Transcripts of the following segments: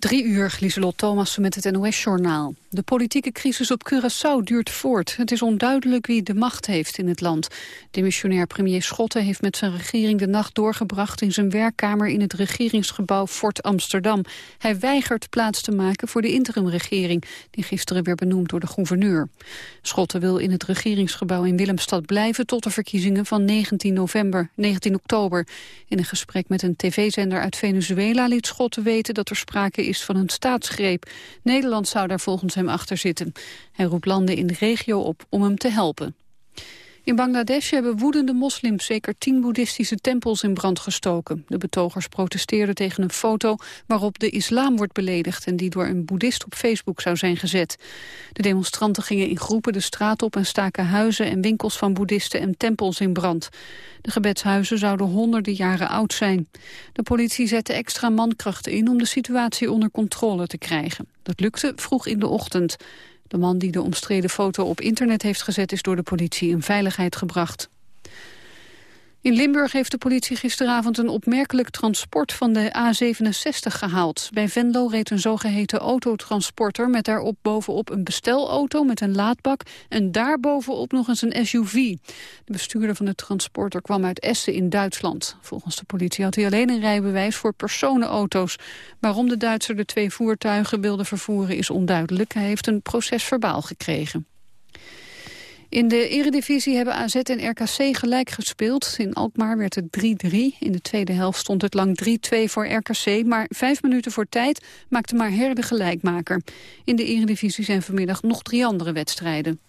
Drie uur, Lieselot Thomassen met het NOS-journaal. De politieke crisis op Curaçao duurt voort. Het is onduidelijk wie de macht heeft in het land. Demissionair premier Schotten heeft met zijn regering de nacht doorgebracht... in zijn werkkamer in het regeringsgebouw Fort Amsterdam. Hij weigert plaats te maken voor de interimregering... die gisteren werd benoemd door de gouverneur. Schotten wil in het regeringsgebouw in Willemstad blijven... tot de verkiezingen van 19, november, 19 oktober. In een gesprek met een tv-zender uit Venezuela liet Schotten weten... dat er sprake is van een staatsgreep. Nederland zou daar volgens hem achter zitten. Hij roept landen in de regio op om hem te helpen. In Bangladesh hebben woedende moslims zeker tien boeddhistische tempels in brand gestoken. De betogers protesteerden tegen een foto waarop de islam wordt beledigd... en die door een boeddhist op Facebook zou zijn gezet. De demonstranten gingen in groepen de straat op en staken huizen en winkels van boeddhisten en tempels in brand. De gebedshuizen zouden honderden jaren oud zijn. De politie zette extra mankrachten in om de situatie onder controle te krijgen. Dat lukte vroeg in de ochtend. De man die de omstreden foto op internet heeft gezet... is door de politie in veiligheid gebracht. In Limburg heeft de politie gisteravond een opmerkelijk transport van de A67 gehaald. Bij Venlo reed een zogeheten autotransporter met daarop bovenop een bestelauto met een laadbak en daarbovenop nog eens een SUV. De bestuurder van de transporter kwam uit Essen in Duitsland. Volgens de politie had hij alleen een rijbewijs voor personenauto's. Waarom de Duitser de twee voertuigen wilde vervoeren is onduidelijk. Hij heeft een procesverbaal gekregen. In de eredivisie hebben AZ en RKC gelijk gespeeld. In Alkmaar werd het 3-3. In de tweede helft stond het lang 3-2 voor RKC. Maar vijf minuten voor tijd maakte maar Herde gelijkmaker. In de eredivisie zijn vanmiddag nog drie andere wedstrijden.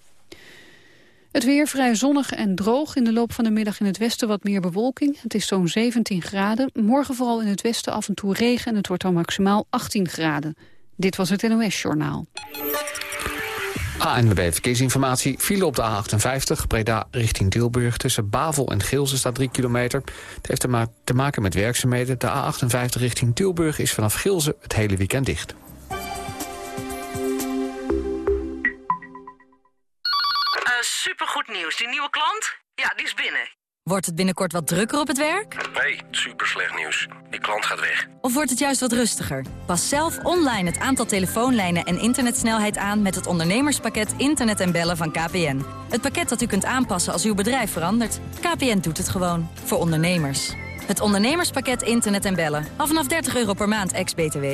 Het weer vrij zonnig en droog. In de loop van de middag in het westen wat meer bewolking. Het is zo'n 17 graden. Morgen vooral in het westen af en toe regen en het wordt dan maximaal 18 graden. Dit was het NOS Journaal. ANWB Verkeersinformatie. File op de A58, Breda richting Tilburg. Tussen Bavel en Geelsen staat 3 kilometer. Het heeft te maken met werkzaamheden. De A58 richting Tilburg is vanaf Geelsen het hele weekend dicht. Uh, supergoed nieuws. Die nieuwe klant? Ja, die is binnen. Wordt het binnenkort wat drukker op het werk? Nee, super slecht nieuws. Die klant gaat weg. Of wordt het juist wat rustiger? Pas zelf online het aantal telefoonlijnen en internetsnelheid aan... met het ondernemerspakket Internet en Bellen van KPN. Het pakket dat u kunt aanpassen als uw bedrijf verandert. KPN doet het gewoon. Voor ondernemers. Het ondernemerspakket Internet en Bellen. Af vanaf 30 euro per maand, ex-BTW.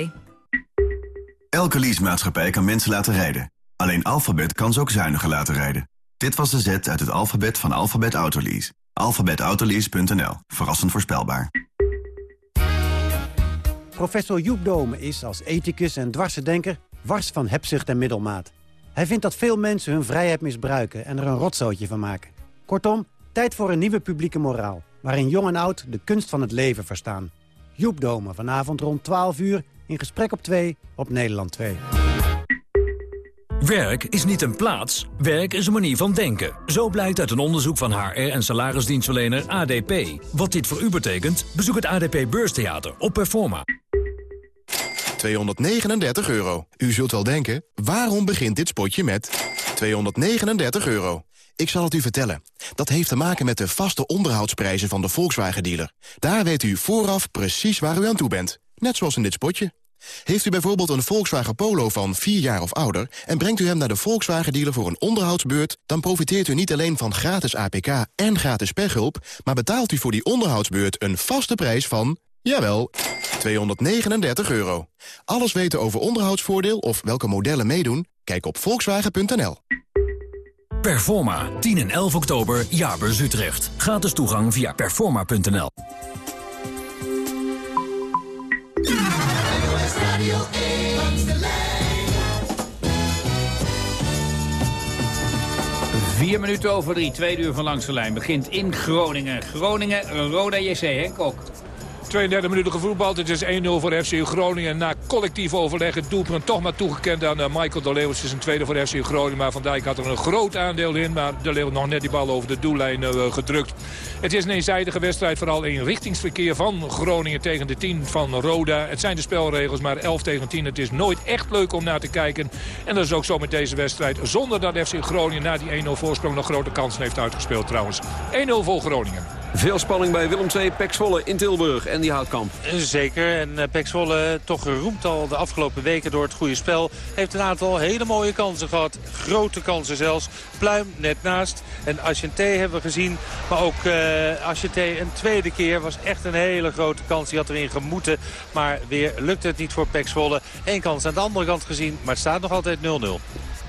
Elke leasemaatschappij kan mensen laten rijden. Alleen Alphabet kan ze ook zuiniger laten rijden. Dit was de zet uit het alfabet van Alphabet Autolease. Alphabetautolease.nl. Verrassend voorspelbaar. Professor Joep Dome is als ethicus en dwarsendenker wars van hebzucht en middelmaat. Hij vindt dat veel mensen hun vrijheid misbruiken en er een rotzootje van maken. Kortom, tijd voor een nieuwe publieke moraal... waarin jong en oud de kunst van het leven verstaan. Joep Dome, vanavond rond 12 uur in Gesprek op 2 op Nederland 2. Werk is niet een plaats, werk is een manier van denken. Zo blijkt uit een onderzoek van HR en salarisdienstverlener ADP. Wat dit voor u betekent, bezoek het ADP Beurstheater op Performa. 239 euro. U zult wel denken, waarom begint dit spotje met 239 euro? Ik zal het u vertellen. Dat heeft te maken met de vaste onderhoudsprijzen van de Volkswagen-dealer. Daar weet u vooraf precies waar u aan toe bent. Net zoals in dit spotje. Heeft u bijvoorbeeld een Volkswagen Polo van 4 jaar of ouder... en brengt u hem naar de Volkswagen-dealer voor een onderhoudsbeurt... dan profiteert u niet alleen van gratis APK en gratis pechhulp... maar betaalt u voor die onderhoudsbeurt een vaste prijs van... jawel, 239 euro. Alles weten over onderhoudsvoordeel of welke modellen meedoen? Kijk op volkswagen.nl. Performa, 10 en 11 oktober, Jaarbeurs Utrecht. Gratis toegang via performa.nl. Vier minuten over drie, tweede uur van Langs de Lijn begint in Groningen. Groningen, Roda JC, Henk Kok. 32 minuten gevoetbald. Het is 1-0 voor FC Groningen. Na collectief overleg het doelpunt toch maar toegekend aan eh, Michael de Leeuw. Het is een tweede voor FC Groningen. Maar Van Dijk had er een groot aandeel in. Maar de Leeuw nog net die bal over de doellijn uh, gedrukt. Het is een eenzijdige wedstrijd. Vooral in richtingsverkeer van Groningen tegen de 10 van Roda. Het zijn de spelregels maar 11 tegen 10. Het is nooit echt leuk om naar te kijken. En dat is ook zo met deze wedstrijd. Zonder dat FC Groningen na die 1-0 voorsprong nog grote kansen heeft uitgespeeld trouwens. 1-0 voor Groningen. Veel spanning bij Willem II, Pek Zwolle in Tilburg en die Houtkamp. Zeker. En uh, Pek Zwolle toch geroemd al de afgelopen weken door het goede spel. Heeft een aantal hele mooie kansen gehad. Grote kansen zelfs. Pluim net naast. En Ashanté hebben we gezien. Maar ook uh, een tweede keer was echt een hele grote kans. Die had erin gemoeten. Maar weer lukt het niet voor Pek Zwolle. Eén kans aan de andere kant gezien. Maar het staat nog altijd 0-0.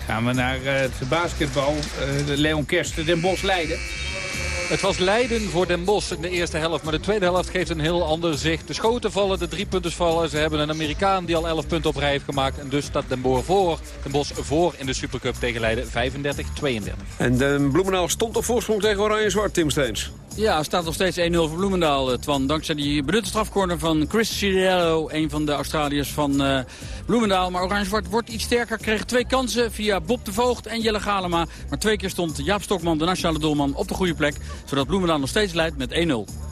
Gaan we naar het basketbal. Uh, Leon Kersten, Den Bosch Leiden. Het was Leiden voor Den Bosch in de eerste helft. Maar de tweede helft geeft een heel ander zicht. De schoten vallen, de drie punten vallen. Ze hebben een Amerikaan die al 11 punten op rij heeft gemaakt. En dus staat Den Bosch voor, Den Bosch voor in de Supercup tegen Leiden 35-32. En de Bloemendaal stond op voorsprong tegen Oranje-Zwart, Tim Steens. Ja, staat nog steeds 1-0 voor Bloemendaal, eh, Twan. Dankzij die benutte strafcorner van Chris Ciriello, een van de Australiërs van uh, Bloemendaal. Maar Oranje-Zwart wordt iets sterker, kreeg twee kansen via Bob de Voogd en Jelle Galema. Maar twee keer stond Jaap Stokman, de nationale doelman, op de goede plek. Zodat Bloemendaal nog steeds leidt met 1-0.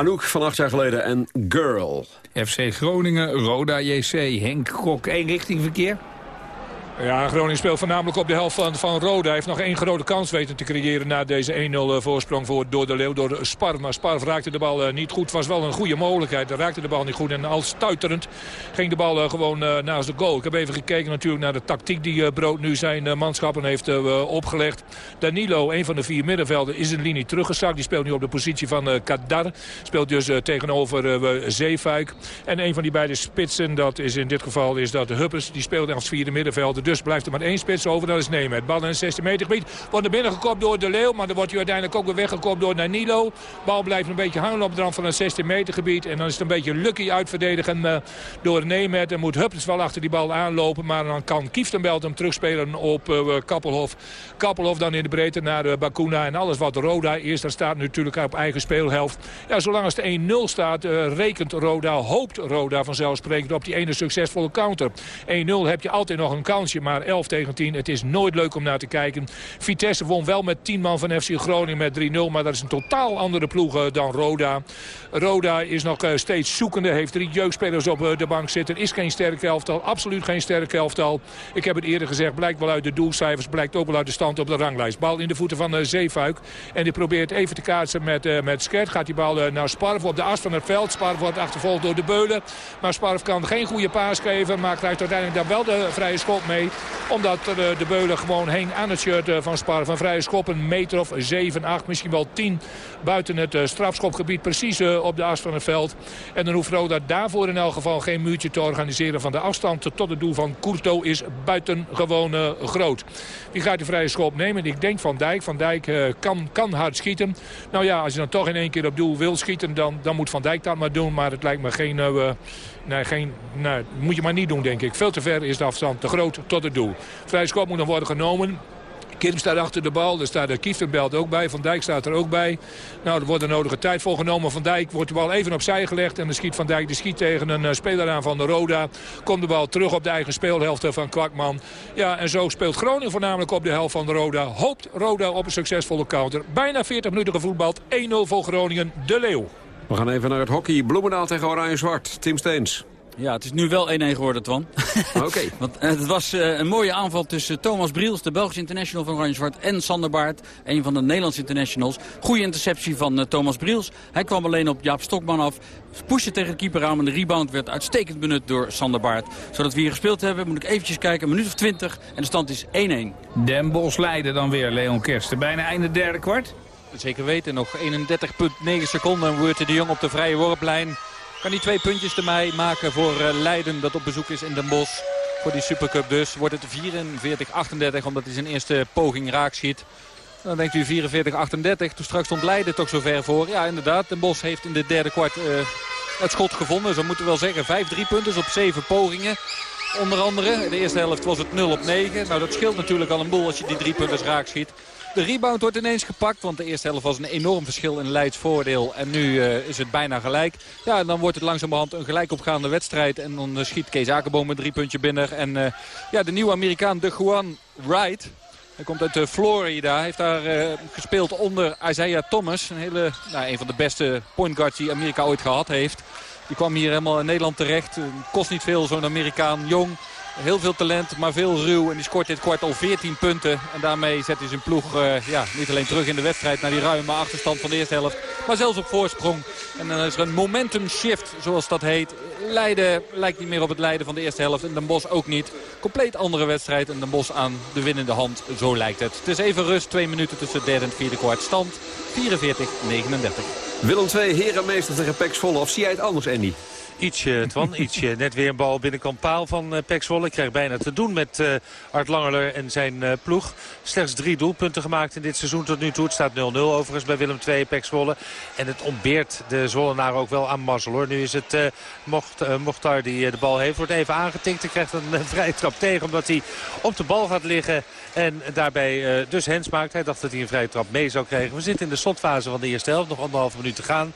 Anouk van acht jaar geleden en Girl. FC Groningen, Roda JC, Henk Kok, één richting verkeer. Ja, Groningen speelt voornamelijk op de helft van, van Roda. Hij heeft nog één grote kans weten te creëren na deze 1-0 voorsprong voor, door de Leeuw, door Spar. Maar Spar raakte de bal niet goed. was wel een goede mogelijkheid. Hij raakte de bal niet goed. En al stuiterend ging de bal gewoon naast de goal. Ik heb even gekeken natuurlijk naar de tactiek die Brood nu zijn manschappen heeft opgelegd. Danilo, een van de vier middenvelden, is een linie teruggezakt. Die speelt nu op de positie van Kadar. Speelt dus tegenover Zeefuik. En een van die beide spitsen, dat is in dit geval is dat Huppes. Die speelt als vierde middenvelder. Dus blijft er maar één spits over, dat is Nemen. Bal in het 16 meter gebied wordt naar binnen gekopt door De Leeuw. Maar dan wordt hij uiteindelijk ook weer weggekopt door Danilo. Bal blijft een beetje hangen op de rand van het 16 meter gebied. En dan is het een beetje lucky uitverdedigen uh, door Nemet. En moet Huppes wel achter die bal aanlopen. Maar dan kan Kieftenbelt hem terugspelen op uh, Kappelhof. Kappelhof dan in de breedte naar uh, Bakuna. En alles wat Roda is, daar staat natuurlijk op eigen speelhelft. Ja, zolang het 1-0 staat, rekent Roda, hoopt Roda vanzelfsprekend op die ene succesvolle counter. 1-0 heb je altijd nog een kansje, maar 11 tegen 10. Het is nooit leuk om naar te kijken. Vitesse won wel met 10 man van FC Groningen met 3-0. Maar dat is een totaal andere ploeg dan Roda. Roda is nog steeds zoekende. Heeft drie jeugdspelers op de bank zitten. Is geen sterke elftal. Absoluut geen sterke elftal. Ik heb het eerder gezegd. Blijkt wel uit de doelcijfers. Blijkt ook wel uit de stand op de ranglijst. Bal in de voeten van Zeefuik. En die probeert even te kaatsen met, met Skert. Gaat die bal naar Sparv op de as van het veld. Sparv wordt achtervolgd door de Beulen. Maar Sparv kan geen goede paas geven. Maar krijgt uiteindelijk dan wel de vrije schop mee. Omdat de Beulen gewoon heen aan het shirt van Sparv. Van vrije schop een meter of 7, 8, misschien wel 10 buiten het strafschopgebied. Precies op de as van het veld. En dan hoeft Roda daarvoor in elk geval geen muurtje te organiseren. Van de afstand tot het doel van Courto is buitengewoon groot. Wie gaat de vrije schop nemen? Ik denk Van Dijk. Van Dijk kan, kan hard schieten. Nou ja, als je dan toch in één keer op doel wil schieten... dan, dan moet Van Dijk dat maar doen. Maar het lijkt me geen... Uh, nee, geen nee, moet je maar niet doen, denk ik. Veel te ver is de afstand te groot tot het doel. Vrije schop moet nog worden genomen. Kim staat achter de bal. Er staat de Kieftenbelt ook bij. Van Dijk staat er ook bij. Nou, er wordt de nodige tijd voor genomen. Van Dijk wordt de bal even opzij gelegd. En dan schiet Van Dijk de schiet tegen een speler aan van de Roda. Komt de bal terug op de eigen speelhelft van Kwakman. Ja, en zo speelt Groningen voornamelijk op de helft van de Roda. Hoopt Roda op een succesvolle counter. Bijna 40 minuten gevoetbald. 1-0 voor Groningen. De Leeuw. We gaan even naar het hockey. Bloemendaal tegen Oranje-Zwart. Tim Steens. Ja, het is nu wel 1-1 geworden, Twan. Oké. Want uh, het was uh, een mooie aanval tussen Thomas Briels, de Belgische international van Oranje-Zwart... en Sander Baart, een van de Nederlandse internationals. Goede interceptie van uh, Thomas Briels. Hij kwam alleen op Jaap Stokman af. Pushte tegen de keeper aan, en de rebound werd uitstekend benut door Sander Baart. Zodat we hier gespeeld hebben, moet ik eventjes kijken. Een minuut of 20 en de stand is 1-1. Den Bos leiden dan weer, Leon Kersten. Bijna einde derde kwart. Zeker weten, nog 31,9 seconden. Wordt de Jong op de vrije worplijn. Kan die twee puntjes ermee maken voor Leiden dat op bezoek is in Den Bosch. Voor die Supercup dus. Wordt het 44-38 omdat hij zijn eerste poging raak schiet. Dan denkt u 44-38. Toen straks stond Leiden toch zo ver voor. Ja inderdaad, Den Bosch heeft in de derde kwart uh, het schot gevonden. Zo moeten we wel zeggen. Vijf drie punten op zeven pogingen. Onder andere, in de eerste helft was het 0 op 9. Nou dat scheelt natuurlijk al een boel als je die drie punten raak schiet. De rebound wordt ineens gepakt, want de eerste helft was een enorm verschil in Leids voordeel. En nu uh, is het bijna gelijk. Ja, en dan wordt het langzamerhand een gelijkopgaande wedstrijd. En dan uh, schiet Kees Akerboom een drie puntje binnen. En uh, ja, de nieuwe Amerikaan De Juan Wright... Hij komt uit Florida. Heeft daar gespeeld onder Isaiah Thomas. Een, hele, nou, een van de beste point guards die Amerika ooit gehad heeft. Die kwam hier helemaal in Nederland terecht. Kost niet veel, zo'n Amerikaan. Jong, Heel veel talent, maar veel ruw. En die scoort dit kwart al 14 punten. En daarmee zet hij zijn ploeg uh, ja, niet alleen terug in de wedstrijd... naar die ruime achterstand van de eerste helft. Maar zelfs op voorsprong. En dan is er een momentum shift, zoals dat heet. Leiden lijkt niet meer op het Leiden van de eerste helft. En Den Bosch ook niet. Compleet andere wedstrijd. En Den Bosch aan de winnende hand. Zo lijkt het. Het is even rust. Twee minuten tussen derde en vierde kwart. Stand 44-39. Willem 2, herenmeester tegen Pek Zwolle. Of zie jij het anders, Andy? Ietsje, Twan. Ietsje. Net weer een bal binnenkant paal van uh, Pek Zwolle. Ik krijg bijna te doen met uh, Art Langerler en zijn uh, ploeg. Slechts drie doelpunten gemaakt in dit seizoen tot nu toe. Het staat 0-0 overigens bij Willem II Pek Zwolle. En het ontbeert de Zwollenaar ook wel aan mazzel hoor. Nu is het uh, Mocht, Mochtar die de bal heeft. Wordt even aangetikt. Hij krijgt een vrije trap tegen omdat hij op de bal gaat liggen. En daarbij dus hens maakt. Hij dacht dat hij een vrije trap mee zou krijgen. We zitten in de slotfase van de eerste helft. Nog anderhalve minuut te gaan.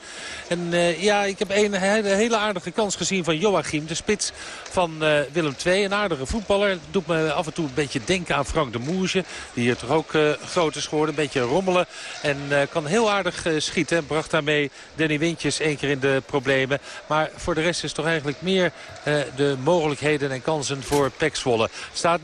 En ja, ik heb een hele aardige kans gezien van Joachim, de spits van uh, Willem II. Een aardige voetballer. Doet me af en toe een beetje denken aan Frank de Moerje. Die hier toch ook uh, groot. Een beetje rommelen. En uh, kan heel aardig schieten. Bracht daarmee Danny Wintjes één keer in de problemen. Maar voor de rest is toch eigenlijk meer de mogelijkheden en kansen voor Pek Zwolle. Staat 0-0.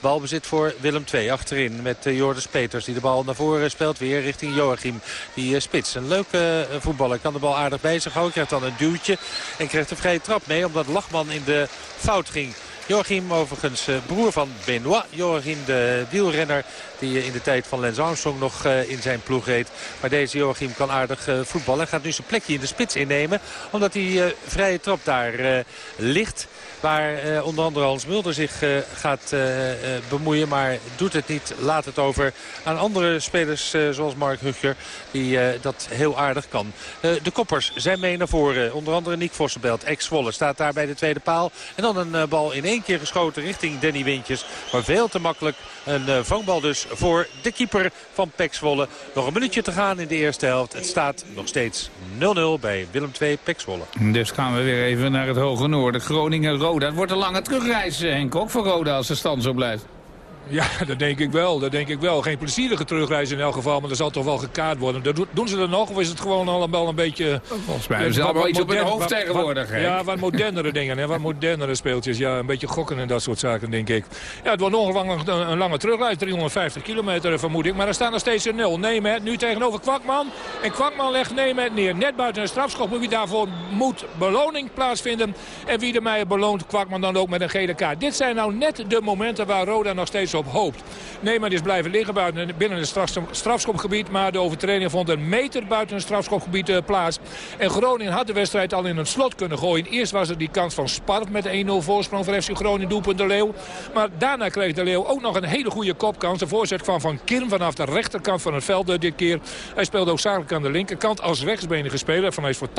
Balbezit voor Willem II. Achterin met Jordis Peters die de bal naar voren speelt. Weer richting Joachim. Die spits. Een leuke voetballer. Kan de bal aardig bij zich houden. Krijgt dan een duwtje. En krijgt een vrije trap mee. Omdat Lachman in de fout ging. Joachim overigens eh, broer van Benoit. Joachim de wielrenner die in de tijd van Lance Armstrong nog eh, in zijn ploeg reed. Maar deze Joachim kan aardig eh, voetballen. En gaat nu zijn plekje in de spits innemen. Omdat die vrije trap daar ligt. Waar eh, onder andere Hans Mulder zich eh, gaat uh, bemoeien. Maar doet het niet. Laat het over aan andere spelers zoals Mark Hugger. Die dat heel aardig kan. de koppers zijn mee naar voren. Onder andere Nick Vossenbelt. Ex-Zwolle staat daar bij de tweede paal. En dan een bal in één keer geschoten richting Danny Wintjes. Maar veel te makkelijk. Een vangbal dus voor de keeper van Pek Zwolle. Nog een minuutje te gaan in de eerste helft. Het staat nog steeds 0-0 bij Willem II Pek Zwolle. Dus gaan we weer even naar het hoge noorden. Groningen Het wordt een lange terugreis, eh, Henk, ook voor Roda als de stand zo blijft. Ja, dat denk ik wel. Dat denk ik wel. Geen plezierige terugreis in elk geval, maar dat zal toch wel gekaart worden. Dat doen ze er nog of is het gewoon allemaal een beetje... Volgens mij het allemaal iets op hun hoofd tegenwoordig. Wat, ja, wat modernere dingen. Hè, wat modernere speeltjes. Ja, een beetje gokken en dat soort zaken, denk ik. Ja, het wordt nog een, een lange terugreis. 350 kilometer vermoed ik. Maar er staat nog steeds een nul. Neemet nu tegenover Kwakman. En Kwakman legt Neemet neer. Net buiten een strafschop. Wie daarvoor moet beloning plaatsvinden. En wie de mij beloont, Kwakman dan ook met een gele kaart. Dit zijn nou net de momenten waar Roda nog steeds op hoopt. Neeman is blijven liggen buiten, binnen het strafschopgebied. Maar de overtreding vond een meter buiten het strafschopgebied uh, plaats. En Groningen had de wedstrijd al in het slot kunnen gooien. Eerst was er die kans van Sparf met 1-0 voorsprong voor FC Groningen doelpunt de Leeuw. Maar daarna kreeg de Leeuw ook nog een hele goede kopkans. De voorzet kwam van Kirm vanaf de rechterkant van het veld uh, dit keer. Hij speelde ook zakelijk aan de linkerkant als rechtsbenige speler. Van voor 80%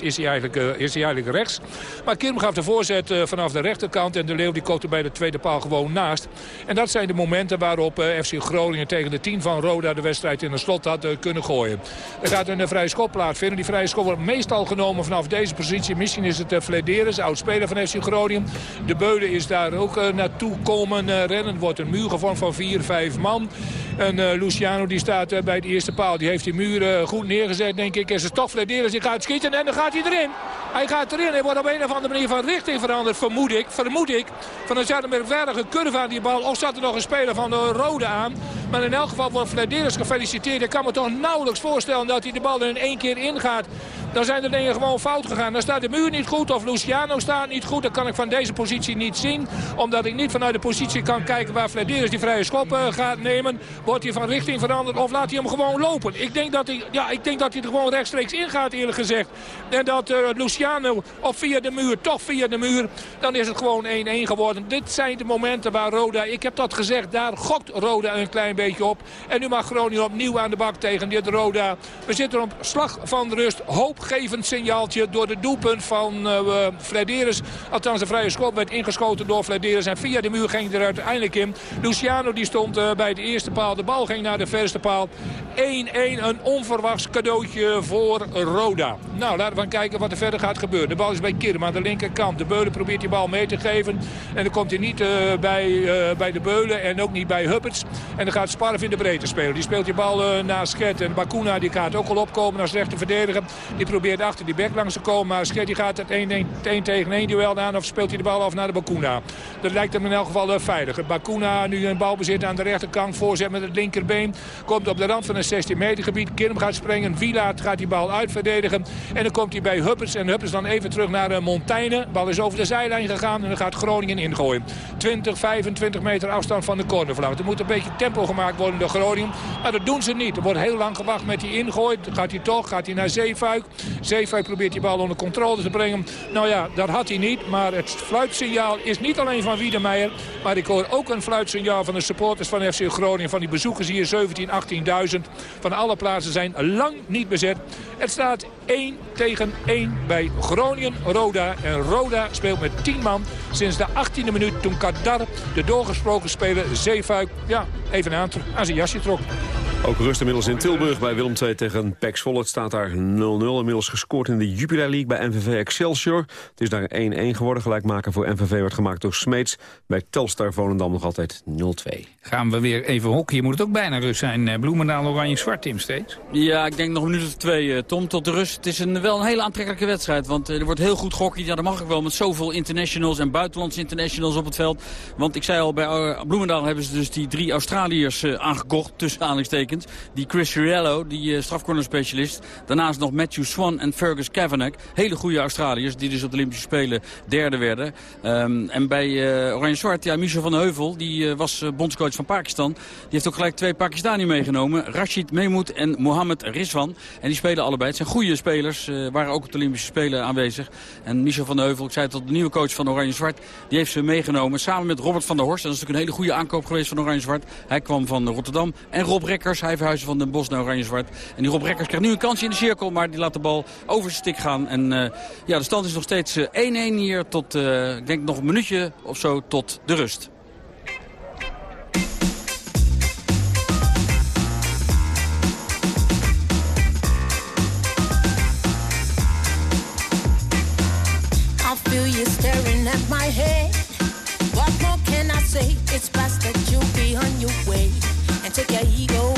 is hij, eigenlijk, uh, is hij eigenlijk rechts. Maar Kirm gaf de voorzet vanaf de rechterkant. En de Leeuw die kopte bij de tweede paal gewoon naast. En dat zijn de momenten waarop eh, FC Groningen tegen de 10 van Roda de wedstrijd in de slot had eh, kunnen gooien. Er gaat een vrije schop plaatsvinden. Die vrije schop wordt meestal genomen vanaf deze positie. Misschien is het Flederis, oud-speler van FC Groningen. De Beulen is daar ook naartoe komen rennen. wordt een muur gevormd van 4, 5 man. En Luciano die staat bij de eerste paal. Die heeft die muur goed neergezet, denk ik. En ze toch Flederis, die gaat schieten en dan gaat hij erin. Hij gaat erin. Hij wordt op een of andere manier van richting veranderd, vermoed ik. Vermoed ik. Van een zat een merkwaardige curve aan die bal. Of zat er nog een speler van de Rode aan. Maar in elk geval wordt Flederis gefeliciteerd. Ik kan me toch nauwelijks voorstellen dat hij de bal in één keer ingaat. Dan zijn de dingen gewoon fout gegaan. Dan staat de muur niet goed of Luciano staat niet goed. Dat kan ik van deze positie niet zien. Omdat ik niet vanuit de positie kan kijken waar Flederis die vrije schop uh, gaat nemen. Wordt hij van richting veranderd of laat hij hem gewoon lopen? Ik denk dat hij, ja, ik denk dat hij er gewoon rechtstreeks in gaat eerlijk gezegd. En dat uh, Luciano of via de muur, toch via de muur. Dan is het gewoon 1-1 geworden. Dit zijn de momenten waar Roda, ik heb dat gezegd, daar gokt Roda een klein beetje op. En nu mag Groningen opnieuw aan de bak tegen dit Roda. We zitten op slag van rust. Hoopgevend signaaltje door de doelpunt van uh. Althans de vrije schop werd ingeschoten door Flederis. En via de muur ging er uiteindelijk in. Luciano die stond uh, bij de eerste paal. De bal ging naar de verste paal. 1-1 een onverwachts cadeautje voor Roda. Nou laten we gaan kijken wat er verder gaat gebeuren. De bal is bij Kirm aan de linkerkant. De Beulen probeert die bal mee te geven. En dan komt hij niet uh, bij, bij de Beulen en ook niet bij Hupperts. En dan gaat Sparf in de breedte spelen. Die speelt die bal uh, naar Schet. En Bakuna die gaat ook al opkomen als rechter verdediger. Die probeert achter die bek langs te komen. Maar Schet die gaat het 1 tegen 1 duel aan. Of speelt hij de bal af naar de Bakuna. Dat lijkt hem in elk geval uh, veilig. Bakuna nu een balbezit aan de rechterkant. Voorzet met het linkerbeen. Komt op de rand van een 16 meter gebied. Kirm gaat springen. Vila gaat die bal uitverdedigen. En dan komt hij bij Huppers. En Huppers dan even terug naar uh, Montaigne. Bal is over de zijlijn gegaan. En dan gaat Groningen ingooien. 20, 25 meter afstand van de cornervlag. Er moet een beetje tempo gemaakt worden door Groningen. Maar dat doen ze niet. Er wordt heel lang gewacht met die ingooi. Gaat hij toch, gaat hij naar Zeefuik. Zeefuik probeert die bal onder controle te brengen. Nou ja, dat had hij niet. Maar het fluitsignaal is niet alleen van Wiedemeyer. Maar ik hoor ook een fluitsignaal van de supporters van FC Groningen. Van die bezoekers hier, 17, 18.000. Van alle plaatsen zijn lang niet bezet. Het staat 1 tegen 1 bij Groningen-Roda. En Roda speelt met 10 man sinds de 18e minuut toen Kadar, de doorgesproken speler Zeefuik, ja, even aan, aan zijn jasje trok. Ook rust inmiddels in Tilburg bij Willem II tegen PEC Zwolle. Het staat daar 0-0. Inmiddels gescoord in de Jupiler League bij NVV Excelsior. Het is daar 1-1 geworden. Gelijkmaker voor NVV werd gemaakt door Smeets. Bij Telstar Volendam nog altijd 0-2. Gaan we weer even hockey. Je moet het ook bijna rust zijn. Eh, Bloemendaal oranje-zwart, Tim, steeds. Ja, ik denk nog een minuut of twee, eh, Tom, tot de rust. Het is een, wel een hele aantrekkelijke wedstrijd. Want eh, er wordt heel goed gehockeyd. Ja, dat mag ik wel. Met zoveel internationals en buitenlandse internationals op het veld. Want ik zei al, bij Bloemendaal hebben ze dus die drie Australiërs aangekocht. Tussen aanhalingstekens. Die Chris Chiarello, die uh, strafcornerspecialist. Daarnaast nog Matthew Swan en Fergus Kavanagh. Hele goede Australiërs die dus op de Olympische Spelen derde werden. Um, en bij uh, Oranje-Zwart, ja, Michel van Heuvel, die uh, was bondscoach van Pakistan. Die heeft ook gelijk twee Pakistani meegenomen. Rashid Mehmood en Mohammed Rizwan. En die spelen allebei. Het zijn goede spelers, waren ook op de Olympische Spelen aanwezig. En Michel van Heuvel, ik zei het al, de nieuwe coach van Oranje-Zwart, die heeft ze meegenomen. Samen met Robert van der Horst. Dat is natuurlijk een hele goede aankoop geweest van Oranje-Zwart. Hij kwam van Rotterdam. En Rob Rekkers, verhuisde van Den Bosch naar Oranje-Zwart. En die Rob Rekkers krijgt nu een kansje in de cirkel, maar die laat de bal over zijn stik gaan. En uh, ja, de stand is nog steeds 1-1 hier tot, uh, ik denk nog een minuutje of zo, tot de rust. It's best that you be on your way and take your ego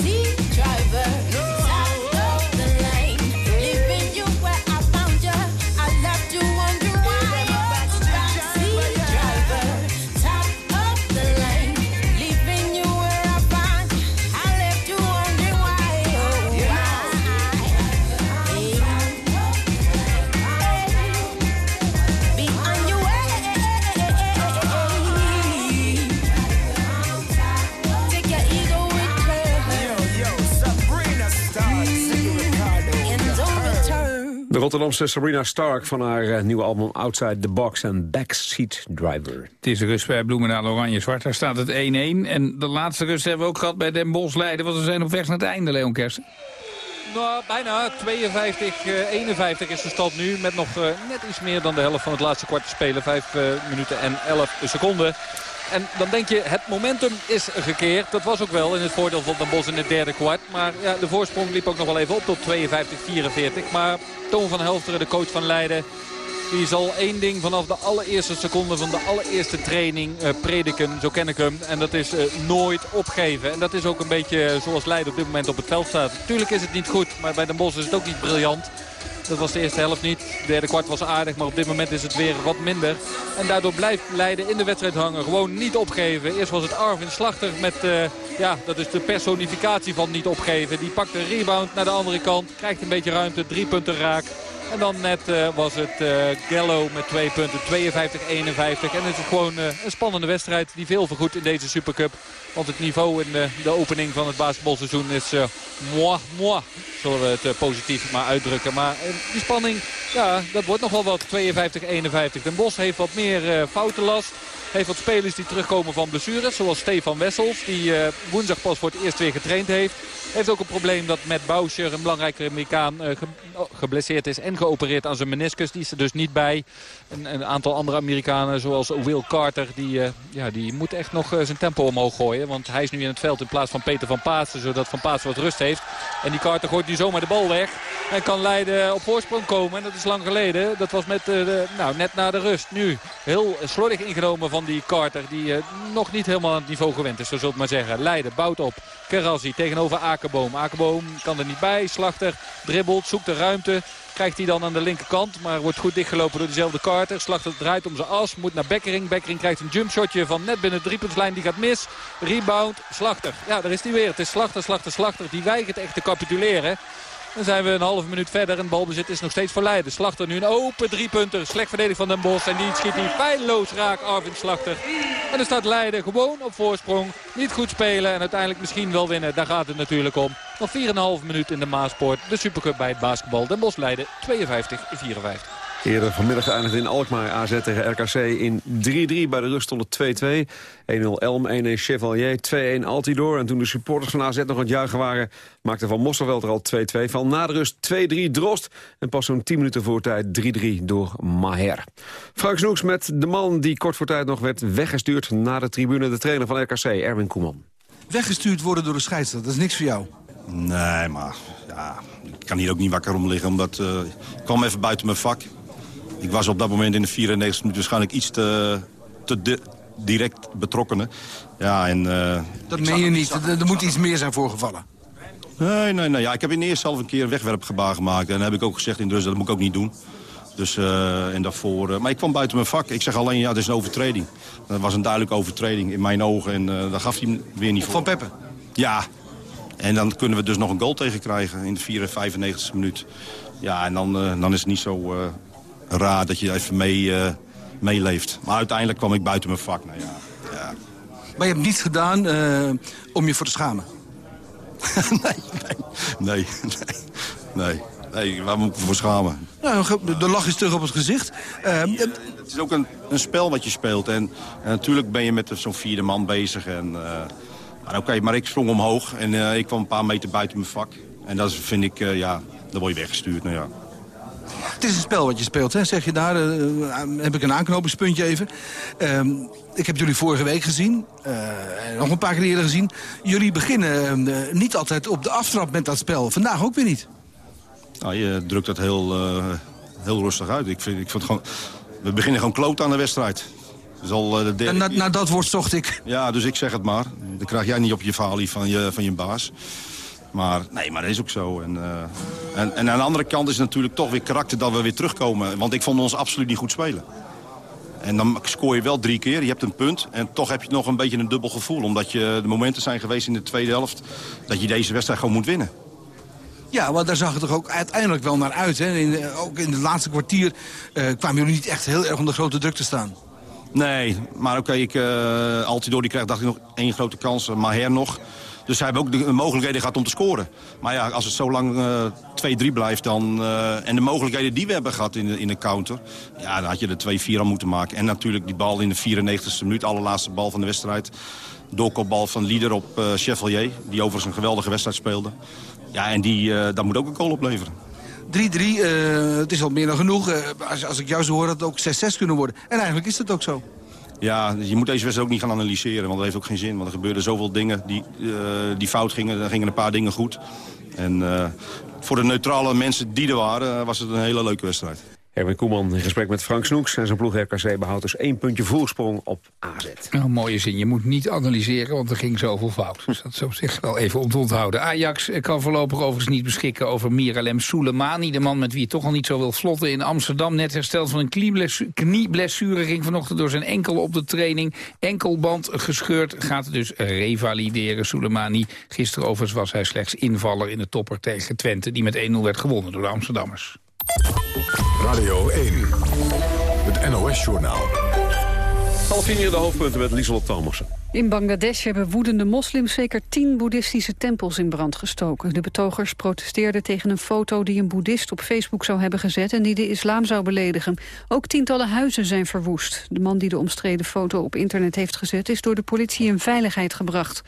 Rotterdamse Sabrina Stark van haar eh, nieuwe album Outside the Box en Backseat Driver. Het is de rust bij Bloemendaal Oranje-Zwart. Daar staat het 1-1. En de laatste rust hebben we ook gehad bij Den Bosch Leiden. Want we zijn op weg naar het einde, Leon Kersten. Nou, bijna 52, eh, 51 is de stand nu. Met nog eh, net iets meer dan de helft van het laatste kwart te spelen. 5 minuten en 11 seconden. En dan denk je, het momentum is gekeerd. Dat was ook wel in het voordeel van Den Bosch in het derde kwart. Maar ja, de voorsprong liep ook nog wel even op tot 52-44. Maar Toon van Helfteren, de coach van Leiden... Die zal één ding vanaf de allereerste seconde van de allereerste training uh, prediken. Zo ken ik hem. En dat is uh, nooit opgeven. En dat is ook een beetje zoals Leiden op dit moment op het veld staat. Tuurlijk is het niet goed, maar bij Den Bosch is het ook niet briljant. Dat was de eerste helft niet. De derde kwart was aardig, maar op dit moment is het weer wat minder. En daardoor blijft Leiden in de wedstrijd hangen. Gewoon niet opgeven. Eerst was het Arvin Slachter met, uh, ja, dat is de personificatie van niet opgeven. Die pakt de rebound naar de andere kant. Krijgt een beetje ruimte, drie punten raak. En dan net uh, was het uh, Gallo met twee punten, 52-51. En het is gewoon uh, een spannende wedstrijd die veel vergoedt in deze Supercup. Want het niveau in de, de opening van het basketbalseizoen is uh, moi, moi. Zullen we het positief maar uitdrukken. Maar die spanning, ja, dat wordt nog wel wat. 52-51. Den Bos heeft wat meer foutenlast. Heeft wat spelers die terugkomen van blessures. Zoals Stefan Wessels, die woensdag pas voor het eerst weer getraind heeft. Heeft ook een probleem dat Matt Boucher, een belangrijke Amerikaan, ge geblesseerd is en geopereerd aan zijn meniscus. Die is er dus niet bij. Een, aantal andere Amerikanen zoals Will Carter, die, uh, ja, die moet echt nog zijn tempo omhoog gooien. Want hij is nu in het veld in plaats van Peter van Paasen, zodat Van Paasen wat rust heeft. En die Carter gooit nu zomaar de bal weg. En kan Leiden op voorsprong komen. En dat is lang geleden. Dat was met, de, nou, net na de rust. Nu heel slordig ingenomen van die Carter. Die nog niet helemaal aan het niveau gewend is, zo zult maar zeggen. Leiden bouwt op. Kerassi tegenover Akerboom. Akerboom kan er niet bij. Slachter dribbelt, zoekt de ruimte. Krijgt hij dan aan de linkerkant. Maar wordt goed dichtgelopen door dezelfde Carter. Slachter draait om zijn as. Moet naar Bekkering. Bekkering krijgt een jumpshotje van net binnen de driepuntslijn. Die gaat mis. Rebound. Slachter. Ja, daar is hij weer. Het is Slachter, Slachter, Slachter. Die weigert echt te capituleren. Dan zijn we een halve minuut verder en balbezit is nog steeds voor Leiden. Slachter nu een open driepunter. Slecht verdedigd van Den Bos. En die schiet hij feilloos raak, Arvin Slachter. En dan staat Leiden gewoon op voorsprong. Niet goed spelen en uiteindelijk misschien wel winnen. Daar gaat het natuurlijk om. Nog 4,5 minuut in de Maaspoort. De Supercup bij het basketbal. Den Bos Leiden 52-54. Eerder vanmiddag geëindigd in Alkmaar AZ tegen RKC in 3-3. Bij de rust stond het 2-2. 1-0 Elm, 1-1 Chevalier, 2-1 Altidor. En toen de supporters van AZ nog aan het juichen waren... maakte Van Mosselveld er al 2-2 van. Na de rust 2-3 Drost. En pas zo'n 10 minuten voor tijd 3-3 door Maher. Frank Snoeks met de man die kort voor tijd nog werd weggestuurd... naar de tribune, de trainer van RKC, Erwin Koeman. Weggestuurd worden door de scheidsrechter, dat is niks voor jou? Nee, maar ja, ik kan hier ook niet wakker om liggen... omdat uh, ik kwam even buiten mijn vak... Ik was op dat moment in de 94 minuten waarschijnlijk iets te, te direct betrokkenen. Ja, en, uh, dat meen je niet. Er, er moet iets meer zijn voorgevallen. Nee, nee, nee. Ja, ik heb in eerst zelf een keer een wegwerpgebaar gemaakt. En dat heb ik ook gezegd in de rust, dat moet ik ook niet doen. Dus, uh, en daarvoor, uh, maar ik kwam buiten mijn vak. Ik zeg alleen, ja, het is een overtreding. Dat was een duidelijke overtreding in mijn ogen. En uh, daar gaf hij hem weer niet voor. Van Peppe? Ja. En dan kunnen we dus nog een goal tegen krijgen in de 94 e minuut. Ja, en dan, dan is het niet zo raar dat je even mee, uh, meeleeft. Maar uiteindelijk kwam ik buiten mijn vak. Nou ja, ja. Maar je hebt niets gedaan uh, om je voor te schamen? nee, nee, nee, nee. Nee, waar moet ik voor schamen? Nou, de lach is terug op het gezicht. Uh, het is ook een, een spel wat je speelt. En, en natuurlijk ben je met zo'n vierde man bezig. En, Oké, maar ik sprong omhoog en ik kwam een paar meter buiten mijn vak. En dat vind ik, ja, dan word je weggestuurd. Nou ja. Het is een spel wat je speelt, hè? zeg je daar. Uh, heb ik een aanknopingspuntje even. Uh, ik heb jullie vorige week gezien. Uh, nog een paar keer eerder gezien. Jullie beginnen uh, niet altijd op de aftrap met dat spel. Vandaag ook weer niet. Nou, je drukt dat heel, heel rustig uit. Ik vind, ik vind gewoon... We beginnen gewoon kloot aan de wedstrijd. Dus al, de derde... En na, na, dat woord zocht ik. Ja, dus ik zeg het maar. Dan krijg jij niet op je falie van je, van je baas. Maar nee, maar dat is ook zo. En, uh, en, en, aan de andere kant is het natuurlijk toch weer karakter dat we weer terugkomen. Want ik vond ons absoluut niet goed spelen. En dan scoor je wel drie keer, je hebt een punt. En toch heb je nog een beetje een dubbel gevoel. Omdat je de momenten zijn geweest in de tweede helft... dat je deze wedstrijd gewoon moet winnen. Ja, maar daar zag het toch ook uiteindelijk wel naar uit. Hè? In, ook in het laatste kwartier uh, kwamen jullie niet echt heel erg onder grote druk te staan. Nee, maar oké, okay, ik uh, Altidoor die krijgt dacht ik nog één grote kans. Maher nog. Dus zij hebben ook de mogelijkheden gehad om te scoren. Maar ja, als het zo lang uh, eh, 2-3 blijft dan, uh, en de mogelijkheden die we hebben gehad in de, in de counter... ja, dan had je er 2-4 aan moeten maken. En natuurlijk die bal in de 94e minuut, allerlaatste bal van de wedstrijd. Doorkopbal van Lieder op uh, Chevalier, die overigens een geweldige wedstrijd speelde. Ja, en die, daar moet ook een goal opleveren. 3-3, het is al meer dan genoeg. als, als ik jou zo hoor, dat het ook 6-6 kunnen worden. En eigenlijk is dat ook zo. Ja, je moet deze wedstrijd ook niet gaan analyseren, want dat heeft ook geen zin. Want er gebeurden zoveel dingen die, uh, die fout gingen. Er gingen een paar dingen goed. En uh, voor de neutrale mensen die er waren, was het een hele leuke wedstrijd. Erwin Koeman in gesprek met Frank Snoeks. En zijn ploeg RKC behoudt dus één puntje voorsprong op AZ. Nou, mooie zin. Je moet niet analyseren, want er ging zoveel fout. Dus dat is op zich wel even om te onthouden. Ajax kan voorlopig overigens niet beschikken over Miralem Soleimani. De man met wie het toch al niet zo wil vlotten in Amsterdam. Net hersteld van een knieblessure. Ging vanochtend door zijn enkel op de training. Enkelband gescheurd. Gaat dus revalideren. Soleimani. Gisteren overigens was hij slechts invaller in de topper tegen Twente. Die met 1-0 werd gewonnen door de Amsterdammers. Radio 1, het NOS-journaal. Half vier de hoofdpunten met Lieselot Thomassen. In Bangladesh hebben woedende moslims zeker tien boeddhistische tempels in brand gestoken. De betogers protesteerden tegen een foto die een boeddhist op Facebook zou hebben gezet... en die de islam zou beledigen. Ook tientallen huizen zijn verwoest. De man die de omstreden foto op internet heeft gezet... is door de politie in veiligheid gebracht.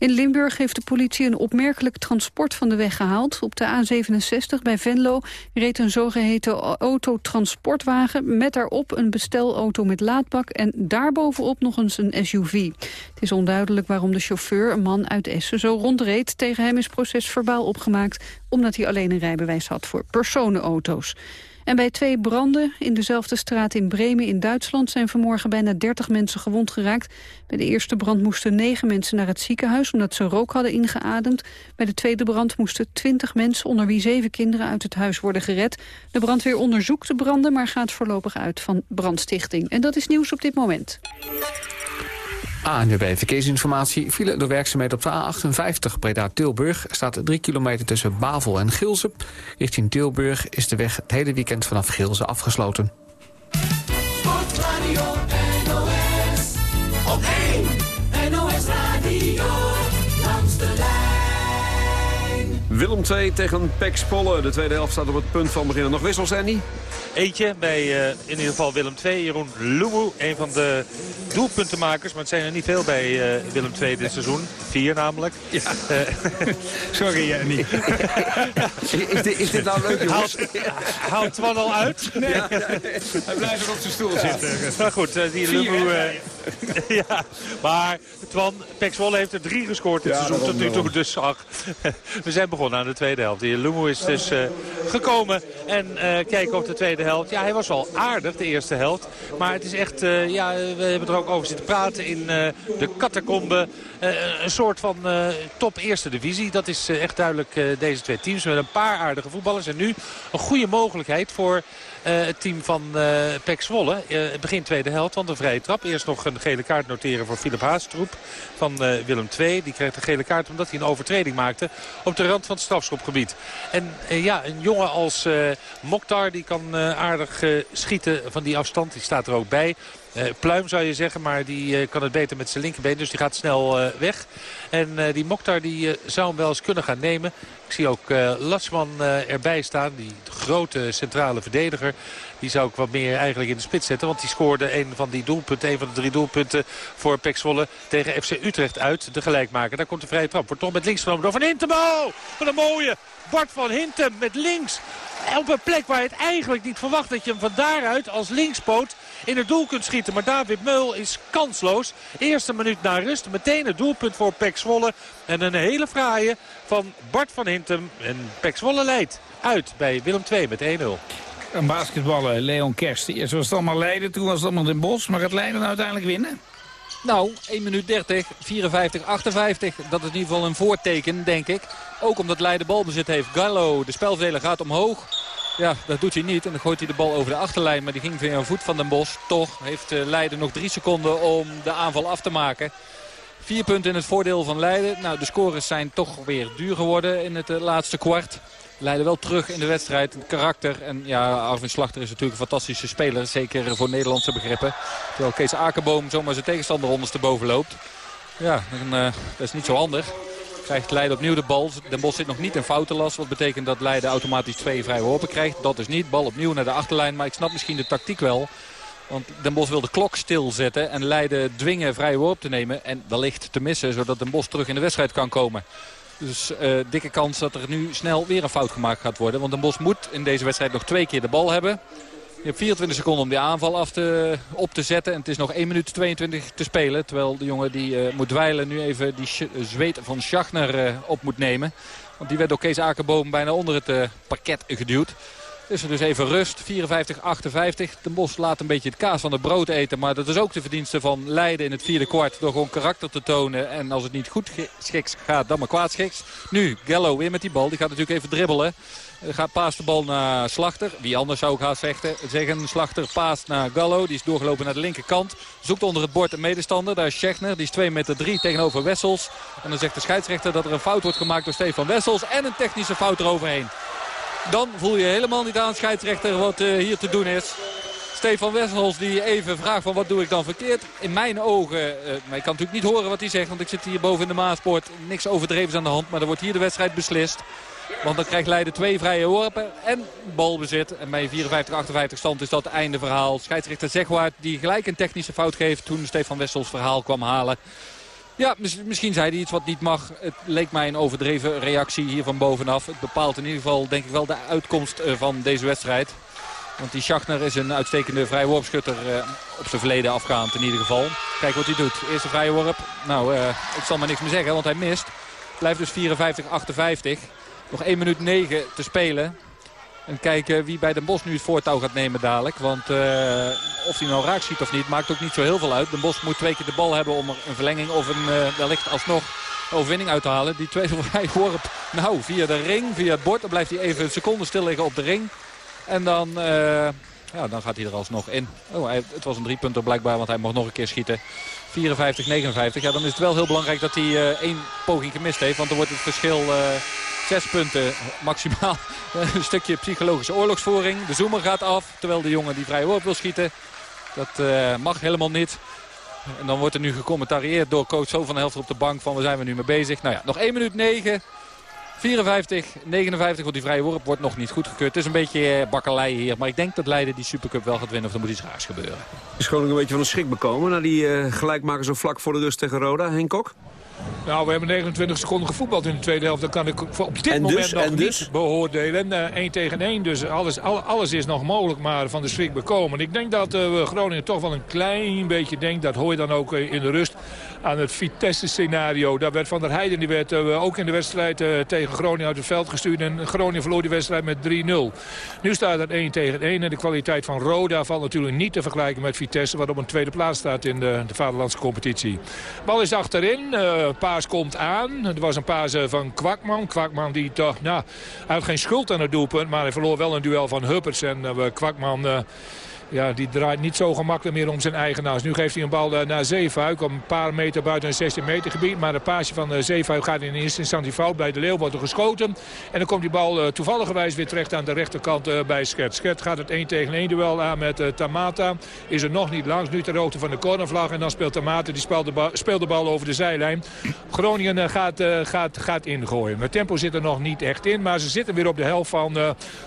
In Limburg heeft de politie een opmerkelijk transport van de weg gehaald. Op de A67 bij Venlo reed een zogeheten autotransportwagen... met daarop een bestelauto met laadbak en daarbovenop nog eens een SUV. Het is onduidelijk waarom de chauffeur, een man uit Essen, zo rondreed. Tegen hem is procesverbaal opgemaakt omdat hij alleen een rijbewijs had voor personenauto's. En bij twee branden in dezelfde straat in Bremen in Duitsland... zijn vanmorgen bijna 30 mensen gewond geraakt. Bij de eerste brand moesten negen mensen naar het ziekenhuis... omdat ze rook hadden ingeademd. Bij de tweede brand moesten 20 mensen, onder wie zeven kinderen... uit het huis worden gered. De brandweer onderzoekt de branden, maar gaat voorlopig uit van brandstichting. En dat is nieuws op dit moment. ANWB Verkeersinformatie vielen door werkzaamheden op de A58 Breda-Tilburg. staat 3 kilometer tussen Bavel en Gilze. Richting Tilburg is de weg het hele weekend vanaf Gilze afgesloten. Sportradio NOS, op 1 Willem 2 tegen Pek Spolle. De tweede helft staat op het punt van beginnen. Nog wissels, Andy? Eentje bij uh, in ieder geval Willem II. Jeroen Lumu, een van de doelpuntenmakers. Maar het zijn er niet veel bij uh, Willem II dit seizoen. Vier namelijk. Ja. Uh, Sorry, Jenny. is, dit, is dit nou leuk, jongens? Haalt Twan al uit? Nee. Ja, Hij blijft er op zijn stoel zitten. Maar goed, die Lumu... ja, maar Twan, Pek Zwolle heeft er drie gescoord dit seizoen tot nu toe. Dus ach, we zijn begonnen aan de tweede helft. Die Lumu is dus gekomen. En kijken of de tweede helft. Ja, hij was wel aardig de eerste helft. Maar het is echt, uh, ja, we hebben er ook over zitten praten in uh, de catacombe. Uh, een soort van top eerste divisie. Dat is echt duidelijk deze twee teams. Met een paar aardige voetballers. En nu een goede mogelijkheid voor uh, het team van uh, Pek Zwolle. Uh, begin tweede helft, want een vrije trap. Eerst nog een gele kaart noteren voor Philip Haastroep van Willem II. Die kreeg een gele kaart omdat hij een overtreding maakte op de rand van het strafschopgebied. En ja, een jongen als Mokhtar die kan aardig schieten van die afstand. Die staat er ook bij. Uh, pluim zou je zeggen, maar die uh, kan het beter met zijn linkerbeen. Dus die gaat snel uh, weg. En die Mokhtar die, zou hem wel eens kunnen gaan nemen. Ik zie ook Lasman erbij staan. Die grote centrale verdediger. Die zou ik wat meer eigenlijk in de spits zetten. Want die scoorde een van die doelpunten. Een van de drie doelpunten voor Pek Zwolle tegen FC Utrecht uit. De gelijkmaker. Daar komt de vrije trap. Wordt toch met links genomen door Van Hintem. Wat een mooie. Bart van Hintem met links. Op een plek waar je het eigenlijk niet verwacht dat je hem van daaruit als linkspoot in het doel kunt schieten. Maar David Meul is kansloos. Eerste minuut na rust. Meteen het doelpunt voor Pek Zwolle. En een hele fraaie van Bart van Hintem. En Pek Zwolle leidt uit bij Willem II met 1-0. Een basketballen, Leon Kerst. Eerst was het allemaal Leiden, toen was het allemaal Den Bos. Maar het Leiden nou uiteindelijk winnen? Nou, 1 minuut 30, 54, 58. Dat is in ieder geval een voorteken, denk ik. Ook omdat Leiden balbezit heeft. Gallo, de spelverdeler, gaat omhoog. Ja, dat doet hij niet. En dan gooit hij de bal over de achterlijn. Maar die ging via een voet van Den Bos. Toch heeft eh, Leiden nog drie seconden om de aanval af te maken. Vier punten in het voordeel van Leiden. Nou, de scores zijn toch weer duur geworden in het eh, laatste kwart. Leiden wel terug in de wedstrijd. Het karakter. En ja, Arvin Slachter is natuurlijk een fantastische speler. Zeker voor Nederlandse begrippen. Terwijl Kees Akerboom zomaar zijn tegenstander ondersteboven loopt. Ja, uh, dat is niet zo handig. Krijgt Leiden opnieuw de bal. Den Bos zit nog niet in foutenlast. Wat betekent dat Leiden automatisch twee vrije worpen krijgt. Dat is niet. Bal opnieuw naar de achterlijn. Maar ik snap misschien de tactiek wel. Want Den Bos wil de klok stilzetten en Leiden dwingen vrije worp te nemen. En wellicht te missen, zodat Den Bos terug in de wedstrijd kan komen. Dus uh, dikke kans dat er nu snel weer een fout gemaakt gaat worden. Want Den Bos moet in deze wedstrijd nog twee keer de bal hebben. Je hebt 24 seconden om die aanval af te, op te zetten. En het is nog 1 minuut 22 te spelen. Terwijl de jongen die uh, moet dweilen nu even die zweet van Schachner op moet nemen. Want die werd door Kees Akerboom bijna onder het parket geduwd. Is er dus even rust. 54-58. De Bos laat een beetje het kaas van het brood eten. Maar dat is ook de verdienste van Leiden in het vierde kwart. Door gewoon karakter te tonen. En als het niet goed schiks gaat, dan maar kwaad schiks. Nu Gallo weer met die bal. Die gaat natuurlijk even dribbelen. Gaat paast de bal naar Slachter. Wie anders zou ik haast zeggen. zeggen. Slachter paast naar Gallo. Die is doorgelopen naar de linkerkant. Zoekt onder het bord een medestander. Daar is Schechner. Die is 2 meter 3 tegenover Wessels. En dan zegt de scheidsrechter dat er een fout wordt gemaakt door Stefan Wessels. En een technische fout eroverheen. Dan voel je helemaal niet aan, scheidsrechter, wat uh, hier te doen is. Stefan Wessels die even vraagt van wat doe ik dan verkeerd. In mijn ogen, uh, maar ik kan natuurlijk niet horen wat hij zegt. Want ik zit hier boven in de Maaspoort. Niks overdreven aan de hand. Maar er wordt hier de wedstrijd beslist. Want dan krijgt Leiden twee vrije worpen en balbezit. En bij 54-58 stand is dat einde verhaal. Scheidsrechter Zegwaard die gelijk een technische fout geeft toen Stefan Wessels verhaal kwam halen. Ja, misschien zei hij iets wat niet mag. Het leek mij een overdreven reactie hier van bovenaf. Het bepaalt in ieder geval denk ik wel de uitkomst eh, van deze wedstrijd. Want die Schachner is een uitstekende vrije worpschutter uh, op zijn verleden afgaand in ieder geval. Kijk wat hij doet. Eerste vrije worp. Nou, uh, ik zal maar niks meer zeggen, want hij mist. Blijft dus 54-58. Nog 1 minuut 9 te spelen. En kijken wie bij Den Bos nu het voortouw gaat nemen dadelijk. Want uh, of hij nou raak ziet of niet, maakt ook niet zo heel veel uit. Den Bos moet twee keer de bal hebben om een verlenging of een, uh, wellicht alsnog overwinning uit te halen. Die tweede vrij worp, nou, via de ring, via het bord. Dan blijft hij even een seconde stil liggen op de ring. En dan, uh, ja, dan gaat hij er alsnog in. Oh, hij, het was een driepunter blijkbaar, want hij mocht nog een keer schieten. 54, 59. Ja, dan is het wel heel belangrijk dat hij één poging gemist heeft. Want dan wordt het verschil... Zes punten maximaal. Een stukje psychologische oorlogsvoering. De zoemer gaat af. Terwijl de jongen die vrij woord wil schieten. Dat uh, mag helemaal niet. En dan wordt er nu gecommentarieerd door coach Zo van de Helft op de bank. Van waar zijn we nu mee bezig? Nou ja, nog 1 minuut 9. 54, 59 voor die vrije worp wordt nog niet goedgekeurd. Het is een beetje eh, bakkelei hier. Maar ik denk dat Leiden die Supercup wel gaat winnen. Of er moet iets raars gebeuren. Is gewoon een beetje van een schrik bekomen. Na die uh, gelijkmaker zo vlak voor de rust tegen Roda. Henk Kok? Nou, we hebben 29 seconden gevoetbald in de tweede helft. Dat kan ik op dit moment dus, nog dus? niet beoordelen. Uh, 1 tegen 1, dus alles, alles is nog mogelijk maar van de schrik bekomen. Ik denk dat uh, Groningen toch wel een klein beetje denkt. Dat hoor je dan ook uh, in de rust aan het Vitesse-scenario. Daar werd Van der Heijden die werd, ook in de wedstrijd tegen Groningen uit het veld gestuurd. En Groningen verloor die wedstrijd met 3-0. Nu staat het 1 tegen 1. En de kwaliteit van Roda valt natuurlijk niet te vergelijken met Vitesse. Wat op een tweede plaats staat in de, de Vaderlandse competitie. Bal is achterin. paas komt aan. Er was een paas van Kwakman. Kwakman die toch, nou, hij had geen schuld aan het doelpunt. Maar hij verloor wel een duel van Huppers. En Kwakman... Ja, die draait niet zo gemakkelijk meer om zijn eigen. Nu geeft hij een bal naar Zeefuik op een paar meter buiten een 16 meter gebied. Maar de paasje van Zeefuik gaat in eerste instantie fout. Bij de Leeuw wordt er geschoten. En dan komt die bal uh, toevalligerwijs weer terecht aan de rechterkant bij Schet. Schet gaat het 1 tegen 1 duel aan met Tamata. Is er nog niet langs. Nu ter hoogte van de cornervlag. En dan speelt Tamata. Die speelt de, bal, speelt de bal over de zijlijn. Groningen gaat, gaat, gaat ingooien. Het tempo zit er nog niet echt in. Maar ze zitten weer op de helft van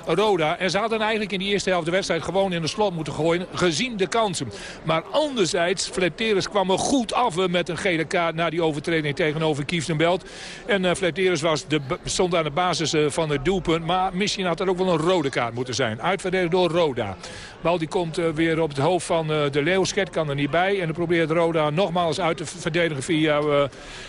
Roda. En ze hadden eigenlijk in die eerste helft de wedstrijd gewoon in de slot moeten Gezien de kansen. Maar anderzijds, Fletteres kwam er goed af met een gele kaart na die overtreding tegenover Kieftenbelt. En uh, Fletteres was de, stond aan de basis uh, van het doelpunt. Maar misschien had er ook wel een rode kaart moeten zijn. Uitverdedigd door Roda. Bal die komt uh, weer op het hoofd van de Leeuwsket. Kan er niet bij. En dan probeert Roda nogmaals uit te verdedigen via...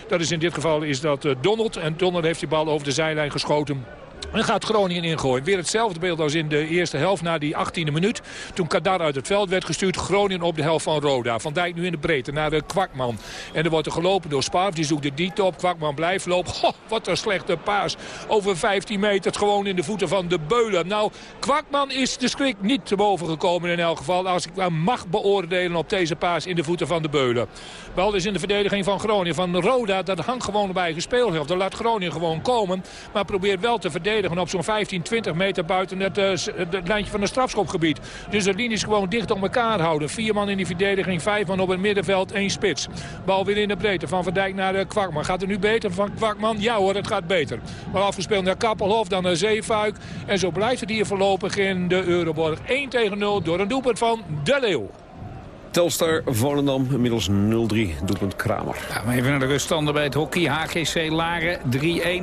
dat is in dit geval is dat Donald. En Donald heeft die bal over de zijlijn geschoten. En gaat Groningen ingooien. Weer hetzelfde beeld als in de eerste helft na die 18e minuut. Toen Kadar uit het veld werd gestuurd. Groningen op de helft van Roda. Van Dijk nu in de breedte naar de Kwakman. En er wordt er gelopen door Sparf. Die zoekt de diepte op. Kwakman blijft lopen. Wat een slechte paas. Over 15 meter. Gewoon in de voeten van de Beulen. Nou, Kwakman is de schrik niet te boven gekomen in elk geval. Als ik mag beoordelen op deze paas in de voeten van de Beulen. Bal is in de verdediging van Groningen. Van Roda, dat hangt gewoon bij gespeeld. Dat laat Groningen gewoon komen. Maar probeert wel te verdedigen op zo'n 15, 20 meter buiten het, uh, het, lijntje van het strafschopgebied. Dus de linies gewoon dicht op elkaar houden. Vier man in die verdediging, vijf man op het middenveld, één spits. Bal weer in de breedte van Van Dijk naar uh, Kwakman. Gaat het nu beter van Kwakman? Ja hoor, het gaat beter. Maar afgespeeld naar Kappelhof, dan naar Zeefuik. En zo blijft het hier voorlopig in de Euroborg. 1 tegen 0 door een doelpunt van De Leeuw. Telstar Volendam, inmiddels 0-3, doelpunt Kramer. Gaan we even naar de ruststanden bij het hockey. HGC Laren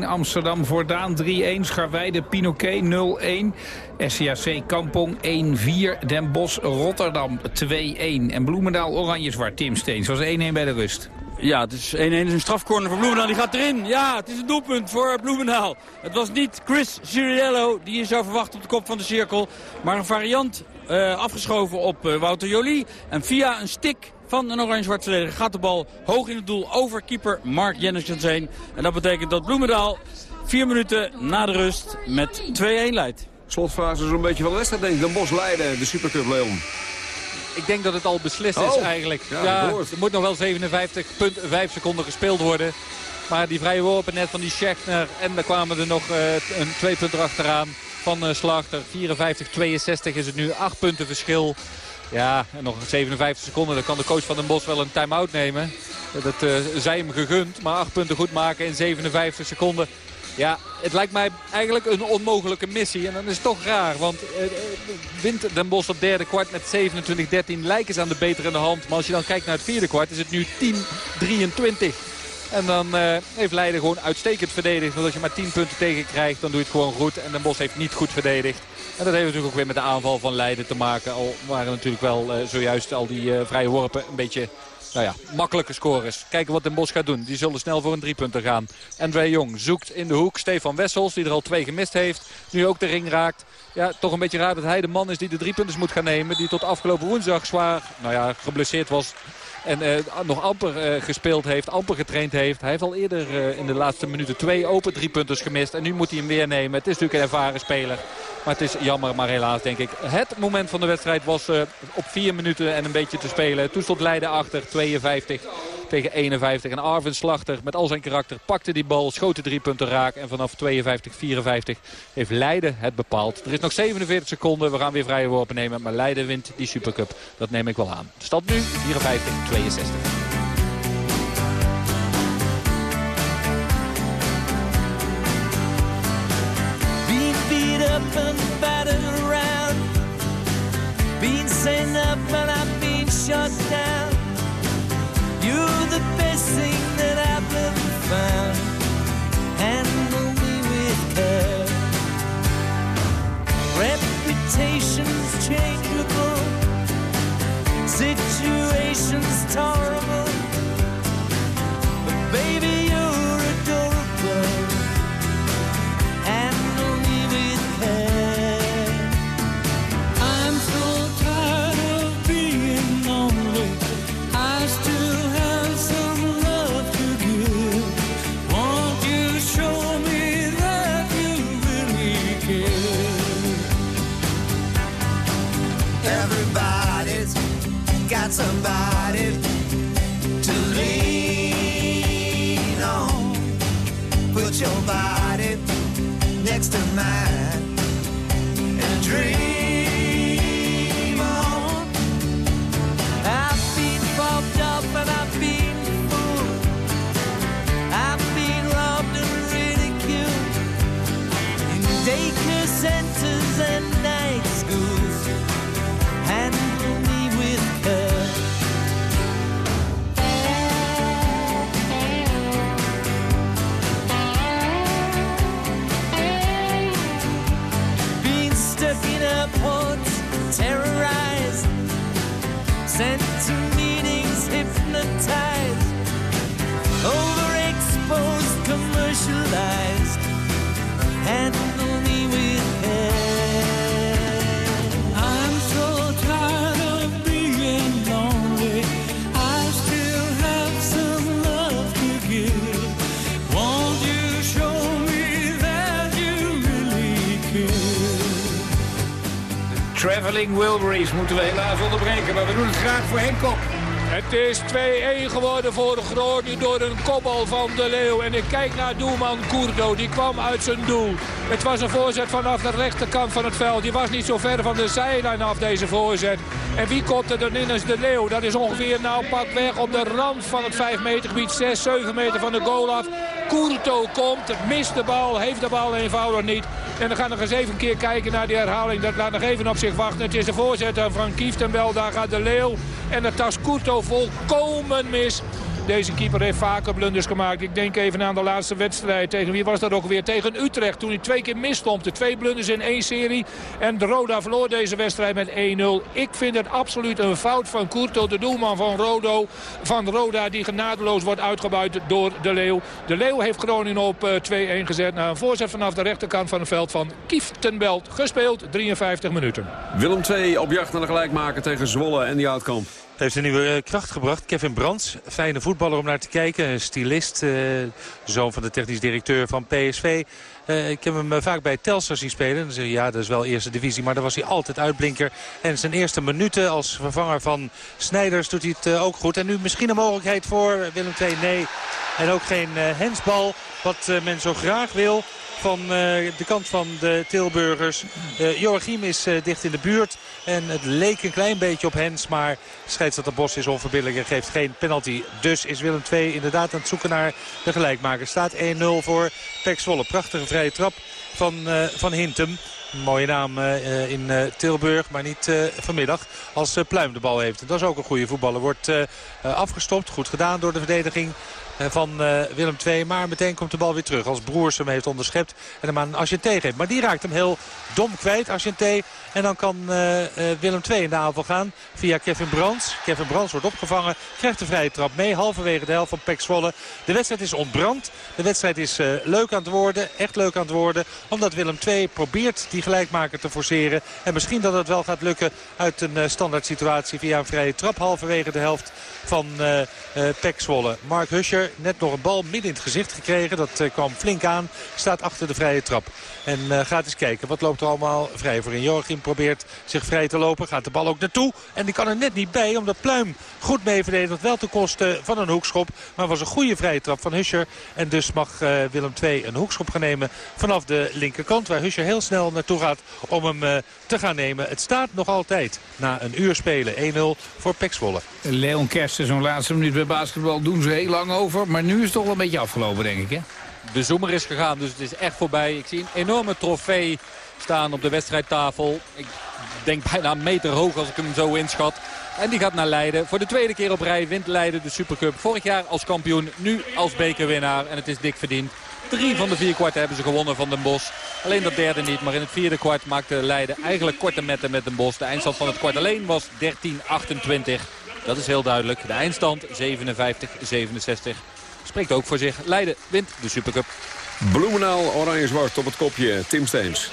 3-1, Amsterdam Voordaan 3-1, Scharweide Pinoquet 0-1. SCAC Kampong 1-4, Den Bosch Rotterdam 2-1. En Bloemendaal Oranje-Zwart, Tim Steens, was 1-1 bij de rust. Ja, het is 1-1 is een strafcorner voor Bloemendaal. Die gaat erin. Ja, het is een doelpunt voor Bloemendaal. Het was niet Chris Ciriello die je zou verwachten op de kop van de cirkel. Maar een variant uh, afgeschoven op uh, Wouter Jolie. En via een stick van een oranje-zwart verdediger gaat de bal hoog in het doel over keeper Mark Jenniskens heen. En dat betekent dat Bloemendaal vier minuten na de rust met 2-1 leidt. Slotfase zo'n beetje van de wedstrijd denk ik. Den Bos leiden, de Supercup Leon. Ik denk dat het al beslist is Oh, eigenlijk. ja, er moet nog wel 57,5 seconden gespeeld worden. Maar die vrije worpen net van die Schechtner. En daar kwamen er nog eh, een twee punten achteraan van eh, Slachter. 54-62 is het nu. Acht punten verschil. Ja, en nog 57 seconden. Dan kan de coach van Den Bosch wel een time-out nemen. Dat eh zij hem gegund. Maar acht punten goed maken in 57 seconden. Ja, het lijkt mij eigenlijk een onmogelijke missie. En dan is het toch raar. Want eh, eh, wint Den Bosch op derde kwart met 27-13. Lijken ze aan de betere hand. Maar als je dan kijkt naar het vierde kwart is het nu 10-23. En dan eh, heeft Leiden gewoon uitstekend verdedigd. Want als je maar 10 punten tegen krijgt, dan doe je het gewoon goed. En Den Bosch heeft niet goed verdedigd. En dat heeft natuurlijk ook weer met de aanval van Leiden te maken. Al waren natuurlijk wel eh, zojuist al die eh, vrije worpen een beetje nou ja, makkelijke scores. Kijken wat Den Bosch gaat doen. Die zullen snel voor een driepunter gaan. André Jong zoekt in de hoek. Stefan Wessels, die er al twee gemist heeft. Nu ook de ring raakt. Ja, toch een beetje raar dat hij de man is die de driepunters moet gaan nemen. Die tot afgelopen woensdag zwaar nou ja, geblesseerd was. En eh, nog amper eh, gespeeld heeft, amper getraind heeft. Hij heeft al eerder eh, in de laatste minuten twee open driepunters gemist. En nu moet hij hem weer nemen. Het is natuurlijk een ervaren speler. Maar het is jammer, maar helaas denk ik. Het moment van de wedstrijd was op vier minuten en een beetje te spelen. Toen stond Leiden achter, 52 tegen 51. En Arvin Slachter met al zijn karakter pakte die bal, schoot de drie punten raak. En vanaf 52, 54 heeft Leiden het bepaald. Er is nog 47 seconden, we gaan weer vrije worpen nemen. Maar Leiden wint die Supercup, dat neem ik wel aan. De nu 54, 62. Being beat up and battered around. The thing that I've ever found. Handle me with care. Reputation's changeable. Situation's tolerable. Somebody to lean on. Put your body next to mine sent to meetings, hypnotized, overexposed, commercialized. Handle Traveling Wilburys moeten we helaas onderbreken, maar we doen het graag voor Henk. Het is 2-1 geworden voor Groningen door een kopbal van de Leeuw. En ik kijk naar doelman Kurdo, die kwam uit zijn doel. Het was een voorzet vanaf de rechterkant van het veld. Die was niet zo ver van de zijlijn af, deze voorzet. En wie komt er dan in als de Leeuw? Dat is ongeveer nou pak weg op de rand van het 5 meter gebied. 6, 7 meter van de goal af. Kurdo komt, mist de bal, heeft de bal eenvoudig niet. En dan gaan we nog eens even een keer kijken naar die herhaling. Dat laat nog even op zich wachten. Het is de voorzitter van Kieftenbel. Daar gaat de Leeuw. En de Tascuto volkomen mis. Deze keeper heeft vaker blunders gemaakt. Ik denk even aan de laatste wedstrijd. Tegen wie was dat ook weer? Tegen Utrecht. Toen hij twee keer misstond. De twee blunders in één serie. En de Roda verloor deze wedstrijd met 1-0. Ik vind het absoluut een fout van Courto, de doelman van, Rodo, van Roda. Die genadeloos wordt uitgebuit door de Leeuw. De Leeuw heeft Groningen op 2-1 gezet. Na een voorzet vanaf de rechterkant van het veld van Kieftenbelt. Gespeeld 53 minuten. Willem 2 op jacht naar de gelijkmaker tegen Zwolle en die Houtkamp. Heeft een nieuwe eh, kracht gebracht. Kevin Brands, fijne voetballer om naar te kijken. Een stylist, eh, zoon van de technisch directeur van PSV. Uh, ik heb hem uh, vaak bij Telstar zien spelen. Dan zeg je, ja, dat is wel eerste divisie. Maar daar was hij altijd uitblinker. En zijn eerste minuten als vervanger van Snijders doet hij het uh, ook goed. En nu misschien een mogelijkheid voor Willem II. Nee. En ook geen hensbal. Wat men zo graag wil van uh, de kant van de Tilburgers. Uh, Joachim is uh, dicht in de buurt. En het leek een klein beetje op Hens. Maar scheidsrechter Bos is onverbiddelijk en geeft geen penalty. Dus is Willem II inderdaad aan het zoeken naar de gelijkmaker. Staat 1-0 voor Pek Zwolle. Prachtige vrije trap van, van Hintem. Mooie naam in Tilburg, maar niet vanmiddag als Pluim de bal heeft. Dat is ook een goede voetballer. Wordt afgestopt, goed gedaan door de verdediging van uh, Willem II. Maar meteen komt de bal weer terug als Broers hem heeft onderschept. En hem aan Argenté geeft. Maar die raakt hem heel dom kwijt, Argenté. En dan kan uh, uh, Willem II in de aanval gaan via Kevin Brands. Kevin Brands wordt opgevangen, krijgt de vrije trap mee. Halverwege de helft van Pek Zwolle. De wedstrijd is ontbrand. De wedstrijd is leuk aan het worden, echt leuk aan het worden. Omdat Willem II probeert die gelijkmaker te forceren. En misschien dat het wel gaat lukken uit een standaard situatie via een vrije trap. Halverwege de helft van Pek Zwolle. Mark Huscher net nog een bal midden in het gezicht gekregen. Dat uh, kwam flink aan. Staat achter de vrije trap. En uh, gaat eens kijken. Wat loopt er allemaal vrij voor in. Joachim probeert zich vrij te lopen. Gaat de bal ook naartoe. En die kan er net niet bij. Omdat Pluim goed mee verdedigt. Wel ten koste van een hoekschop. Maar was een goede vrije trap van Huscher. En dus mag uh, Willem II een hoekschop gaan nemen. Vanaf de linkerkant. Waar Huscher heel snel naartoe gaat om hem te gaan nemen. Het staat nog altijd na een uur spelen. 1-0 voor Pek Zwolle. Leon Kersten zo'n laatste minuut bij basketbal doen ze heel lang over. Maar nu is het toch wel een beetje afgelopen, denk ik, hè? De zoemer is gegaan, dus het is echt voorbij. Ik zie een enorme trofee staan op de wedstrijdtafel. Ik denk bijna een meter hoog als ik hem zo inschat. En die gaat naar Leiden. Voor de tweede keer op rij wint Leiden de Supercup. Vorig jaar als kampioen, nu als bekerwinnaar. En het is dik verdiend. Drie van de vier kwarten hebben ze gewonnen van Den Bosch. Alleen dat derde niet, maar in het vierde kwart maakte Leiden eigenlijk korte metten met Den Bosch. De eindstand van het kwart alleen was 13-28. Dat is heel duidelijk. De eindstand 57-67 spreekt ook voor zich. Leiden wint de Supercup. Bloemendaal, oranje-zwart op het kopje. Tim Steens.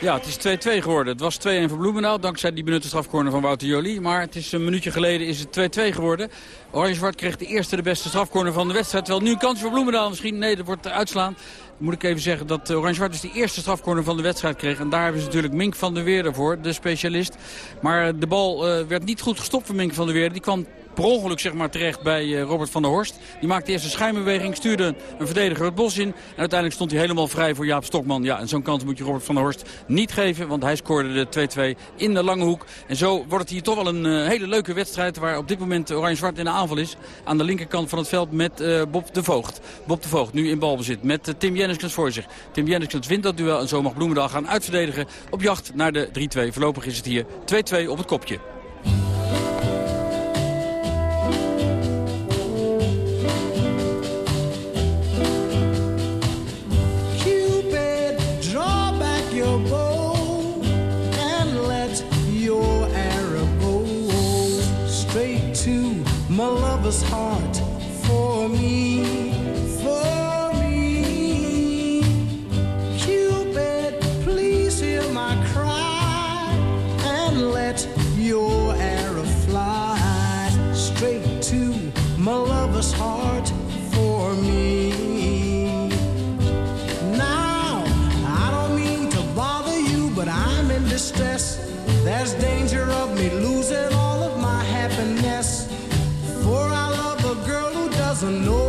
Ja, het is 2-2 geworden. Het was 2-1 voor Bloemendaal, dankzij die benutte strafcorner van Wouter Jolie. Maar het is een minuutje geleden is het 2-2 geworden. Oranje-zwart kreeg de eerste de beste strafcorner van de wedstrijd. Terwijl nu een kans voor Bloemendaal misschien. Nee, dat wordt uitslaan. moet ik even zeggen dat Oranje-Zwart dus de eerste strafcorner van de wedstrijd kreeg. En daar hebben ze natuurlijk Mink van der Weerde voor, de specialist. Maar de bal uh, werd niet goed gestopt van Mink van der Weerde. Die kwam per ongeluk zeg maar, terecht bij uh, Robert van der Horst. Die maakte eerst een schijnbeweging, stuurde een verdediger het bos in. En uiteindelijk stond hij helemaal vrij voor Jaap Stokman. Ja, en zo'n kans moet je Robert van der Horst niet geven. Want hij scoorde de 2-2 in de lange hoek. En zo wordt het hier toch wel een uh, hele leuke wedstrijd... waar op dit moment Oranje-Zwart in de aanval is. Aan de linkerkant van het veld met uh, Bob de Voogd. Bob de Voogd nu in balbezit met Tim Jenniskens voor zich. Tim Jenniskens wint dat duel en zo mag Bloemendaal gaan uitverdedigen... op jacht naar de 3-2. Voorlopig is het hier 2-2 op het kopje. Lover's heart for me, for me. Cupid, please hear my cry and let your arrow fly straight to my lover's heart for me. Now, I don't mean to bother you, but I'm in distress. There's danger of me losing to know.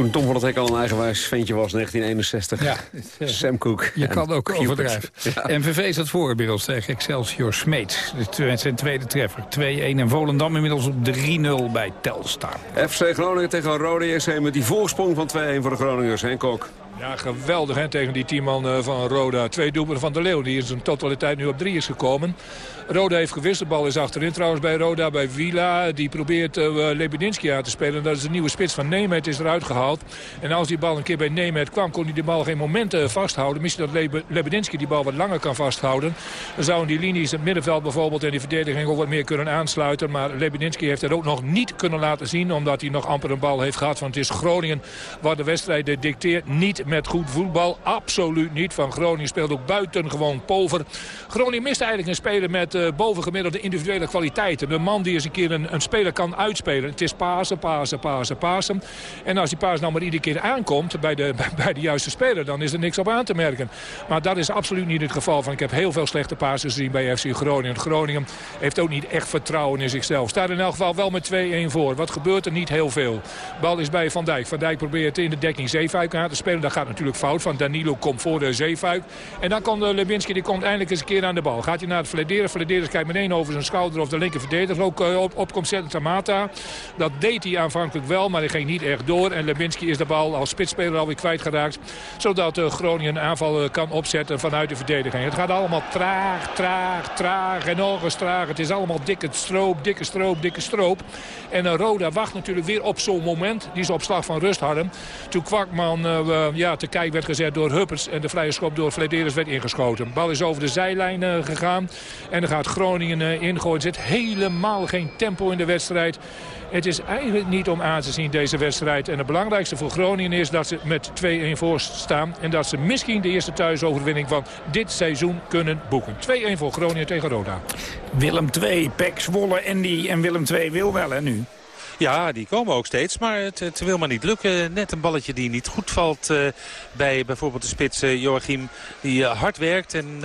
Toen Tom van het Hek al een eigenwijs ventje was, 1961. Ja, Sam Cooke. Je kan ook Cupid. overdrijven. Ja. MVV staat voor inmiddels tegen Excelsior Smeets. Zijn tweede treffer. 2-1 en Volendam inmiddels op 3-0 bij Telstar. FC Groningen tegen Rode JC met die voorsprong van 2-1 voor de Groningers. Henk Kok. Ja, geweldig hè, tegen die teamman eh, van Roda. Twee doelpunten van de Leeuw, die in zijn totaliteit nu op drie is gekomen. Roda heeft gewist, de bal is achterin trouwens bij Roda, bij Vila. Die probeert uh, Lebedinski aan te spelen. Dat is de nieuwe spits van Nemet, is eruit gehaald. En als die bal een keer bij Nemet kwam, kon hij de bal geen moment uh, vasthouden. Misschien dat Lebe Lebedinski die bal wat langer kan vasthouden. Dan zouden die linies, het middenveld bijvoorbeeld en die verdediging ook wat meer kunnen aansluiten. Maar Lebedinski heeft dat ook nog niet kunnen laten zien, omdat hij nog amper een bal heeft gehad. Want het is Groningen waar de wedstrijd dicteert. Niet met goed voetbal, absoluut niet. Van Groningen speelt ook buitengewoon pover. Groningen mist eigenlijk een speler met uh, bovengemiddelde individuele kwaliteiten. Een man die eens een keer een, speler kan uitspelen. Het is Pasen, Pasen, Pasen, Pasen. En als die paas nou maar iedere keer aankomt bij de, bij, de juiste speler... dan is er niks op aan te merken. Maar dat is absoluut niet het geval. Van, ik heb heel veel slechte pases gezien bij FC Groningen. Groningen heeft ook niet echt vertrouwen in zichzelf. Staat in elk geval wel met 2-1 voor. Wat gebeurt er? Niet heel veel. Bal is bij Van Dijk. Van Dijk probeert in de dekking Zeefuik aan te spelen. Dat gaat natuurlijk fout. Van Danilo komt voor de Zeefuik. En dan komt Lebinski, die komt eindelijk eens een keer aan de bal. Gaat hij naar het Flederen. Flederen kijkt meteen over zijn schouder of de linker verdediger ook uh, op, op komt zetten. Tamata. Dat deed hij aanvankelijk wel, maar hij ging niet echt door. En Lebinski is de bal als spitsspeler alweer kwijtgeraakt. Zodat uh, Groningen een aanval uh, kan opzetten vanuit de verdediging. Het gaat allemaal traag, traag, traag en nog eens traag. Het is allemaal dikke stroop, dikke stroop, dikke stroop. En Roda wacht natuurlijk weer op zo'n moment. Die ze op slag van rust hadden. Toen Kwakman ja, te kijk werd gezet door Huppers. En de vrije schop door Flederis werd ingeschoten. Bal is over de zijlijn gegaan. En dan gaat Groningen uh, ingooien. Er zit helemaal geen tempo in de wedstrijd. Het is eigenlijk niet om aan te zien deze wedstrijd. En het belangrijkste voor Groningen is dat ze met 2-1 voor staan. En dat ze misschien de eerste thuisoverwinning van dit seizoen kunnen boeken. 2-1 voor Groningen tegen Roda. Willem 2, Pek, Zwolle, Andy en Willem 2 wil wel hè nu. Ja, die komen ook steeds, maar het, het, wil maar niet lukken. Net een balletje die niet goed valt uh, bij bijvoorbeeld de spits uh, Joachim die uh, hard werkt. En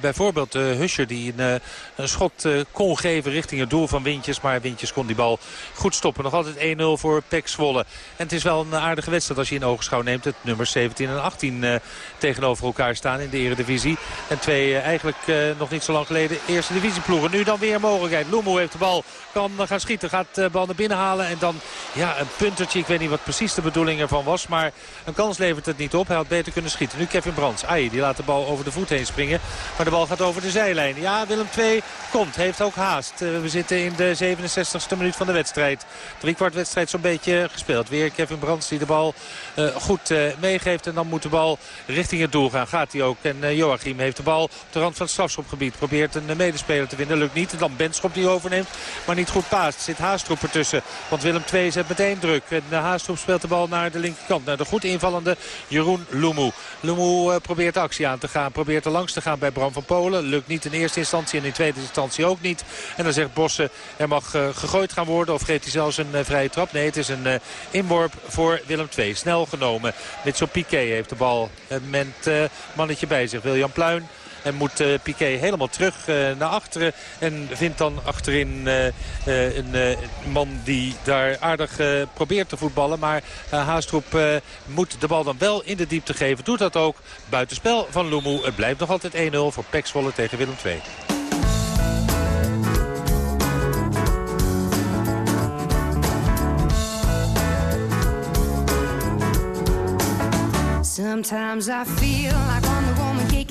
bijvoorbeeld Huscher die een, schot kon geven richting het doel van Wintjes. Maar Wintjes kon die bal goed stoppen. Nog altijd 1-0 voor Pek Zwolle. En het is wel een aardige wedstrijd als je in ogenschouw neemt. Het nummer 17 en 18 tegenover elkaar staan in de eredivisie. En twee eigenlijk nog niet zo lang geleden eerste divisieploegen. Nu dan weer mogelijkheid. Loemo heeft de bal, kan gaan schieten, gaat de bal naar binnen halen. En dan ja, een puntertje. Ik weet niet wat precies de bedoeling ervan was. Maar een kans levert het niet op. Hij had beter kunnen schieten. Nu Kevin Brands. Ai, die laat de bal over de voet heen springen. Maar de bal gaat over de zijlijn. Ja, Willem II komt. Heeft ook haast. We zitten in de 67ste minuut van de wedstrijd. Drie kwart wedstrijd zo'n beetje gespeeld. Weer Kevin Brands die de bal uh, goed uh, meegeeft. En dan moet de bal richting het doel gaan. Gaat hij ook. En Joachim heeft de bal op de rand van het strafschopgebied. Probeert een medespeler te winnen. Lukt niet. En dan Benschop die overneemt. Maar niet goed paast. Zit Haastroep ertussen. Want Willem II zet meteen druk. En Haastroep speelt de bal naar de linkerkant. Naar de goed invallende Jeroen Lumu. Lumu uh, probeert actie aan te gaan. Probeert er langs te gaan bij Bram van Polen. Lukt niet in eerste instantie en in tweede instantie ook niet. En dan zegt Bossen er mag uh, gegooid gaan worden. Of geeft hij zelfs een uh, vrije trap. Nee, het is een inworp voor Willem II. Snel genomen. Mitchell Piquet heeft de bal met mannetje bij zich. William Pluin. En moet uh, Piquet helemaal terug uh, naar achteren. En vindt dan achterin uh, een man die daar aardig probeert te voetballen. Maar Haastroep moet de bal dan wel in de diepte geven. Doet dat ook. Buitenspel van Lumu. Het blijft nog altijd 1-0 voor Pek tegen Willem II. Sometimes I feel like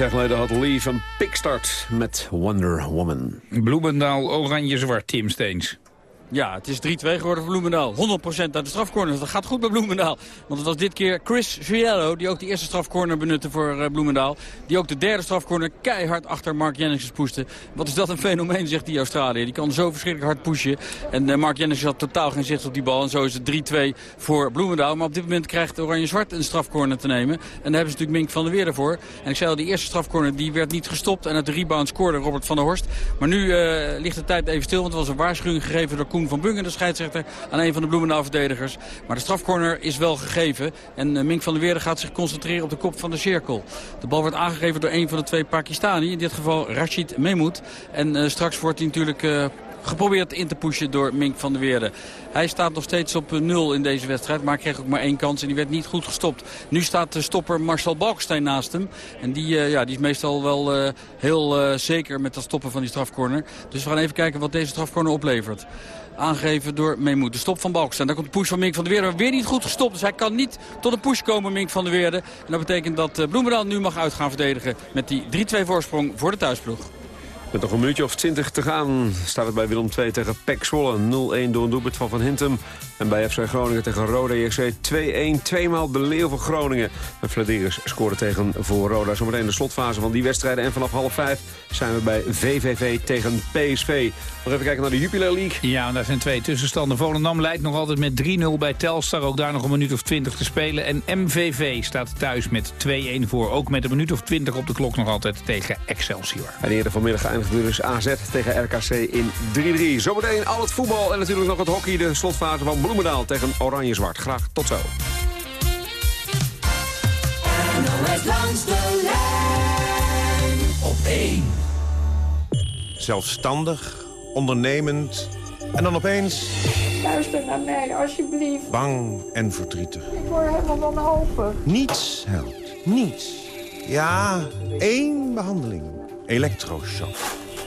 Jaar geleden had Lee een pikstart met Wonder Woman. Bloemendaal, oranje-zwart, Tim Steens. Ja, het is 3-2 geworden voor Bloemendaal. 100% naar de strafcorners. Dat gaat goed bij Bloemendaal. Want het was dit keer Chris Cielo die ook de eerste strafcorner benutte voor eh, Bloemendaal. Die ook de derde strafcorner keihard achter Mark Jennings poeste. Wat is dat een fenomeen, zegt die Australië. Die kan zo verschrikkelijk hard pushen. En eh, Mark Jennings had totaal geen zicht op die bal. En zo is het 3-2 voor Bloemendaal. Maar op dit moment krijgt Oranje-Zwart een strafcorner te nemen. En daar hebben ze natuurlijk Mink van der Weer voor. En ik zei al, die eerste strafcorner die werd niet gestopt. En uit de rebound scoorde Robert van der Horst. Maar nu eh, ligt de tijd even stil. Want er was een waarschuwing gegeven door Koen van Bungen, de scheidsrechter, aan een van de Bloemendaal-verdedigers. Maar de strafcorner is wel gegeven. En eh, Mink van der Weerde gaat zich concentreren op de kop van de cirkel. De bal wordt aangegeven door een van de twee Pakistani. In dit geval Rashid Mehmoed. En eh, straks wordt hij natuurlijk... eh, geprobeerd in te pushen door Mink van der Weerde. Hij staat nog steeds op eh, nul in deze wedstrijd, maar kreeg ook maar één kans en die werd niet goed gestopt. Nu staat de stopper Marcel Balkstein naast hem. En die, ja, die is meestal wel heel zeker met dat stoppen van die strafcorner. Dus we gaan even kijken wat deze strafcorner oplevert. Aangegeven door Meemoed. De stop van Balkstein. Daar komt de push van Mink van der Weerde. Weer niet goed gestopt. Dus hij kan niet tot een push komen, Mink van der Weerde. En dat betekent dat eh, Bloemendaal nu mag uit gaan verdedigen. Met die 3-2 voorsprong voor de thuisploeg. Met nog een minuutje of 20 te gaan staat het bij Willem II tegen PEC Zwolle. 0-1 door een doelpunt van Van Hintem. En bij FC Groningen tegen Roda JC 2-1. Tweemaal de Leeuw van Groningen. En Vladeris scoorde tegen voor Roda. Zometeen de slotfase van die wedstrijden. En vanaf half vijf zijn we bij VVV tegen PSV. Nog even kijken naar de Jupiler League. Ja, en daar zijn twee tussenstanden. Volendam leidt nog altijd met 3-0 bij Telstar. Ook daar nog een minuut of 20 te spelen. En MVV staat thuis met 2-1 voor. Ook met een minuut of 20 op de klok nog altijd tegen Excelsior. En eerder vanmiddag eindigde dus AZ tegen RKC in 3-3. Zometeen al het voetbal en natuurlijk nog het hockey. De slotfase van Bloemendaal tegen Oranje-Zwart. Graag tot zo. NOS langs de lijn op 1. Zelfstandig, ondernemend en dan opeens Luister naar mij, alsjeblieft. bang en verdrietig. Ik word helemaal wanhopig. Niets helpt, niets. Ja, één behandeling. Elektroshock.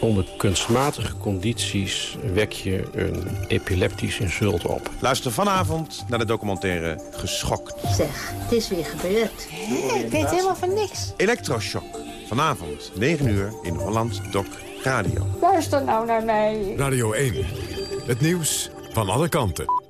Onder kunstmatige condities wek je een epileptisch insult op. Luister vanavond naar de documentaire Geschokt. Zeg, het is weer gebeurd. ik weet helemaal van niks. Elektroshock. Vanavond, 9 uur, in Holland Doc Radio. Luister nou naar mij. Radio 1. Het nieuws van alle kanten.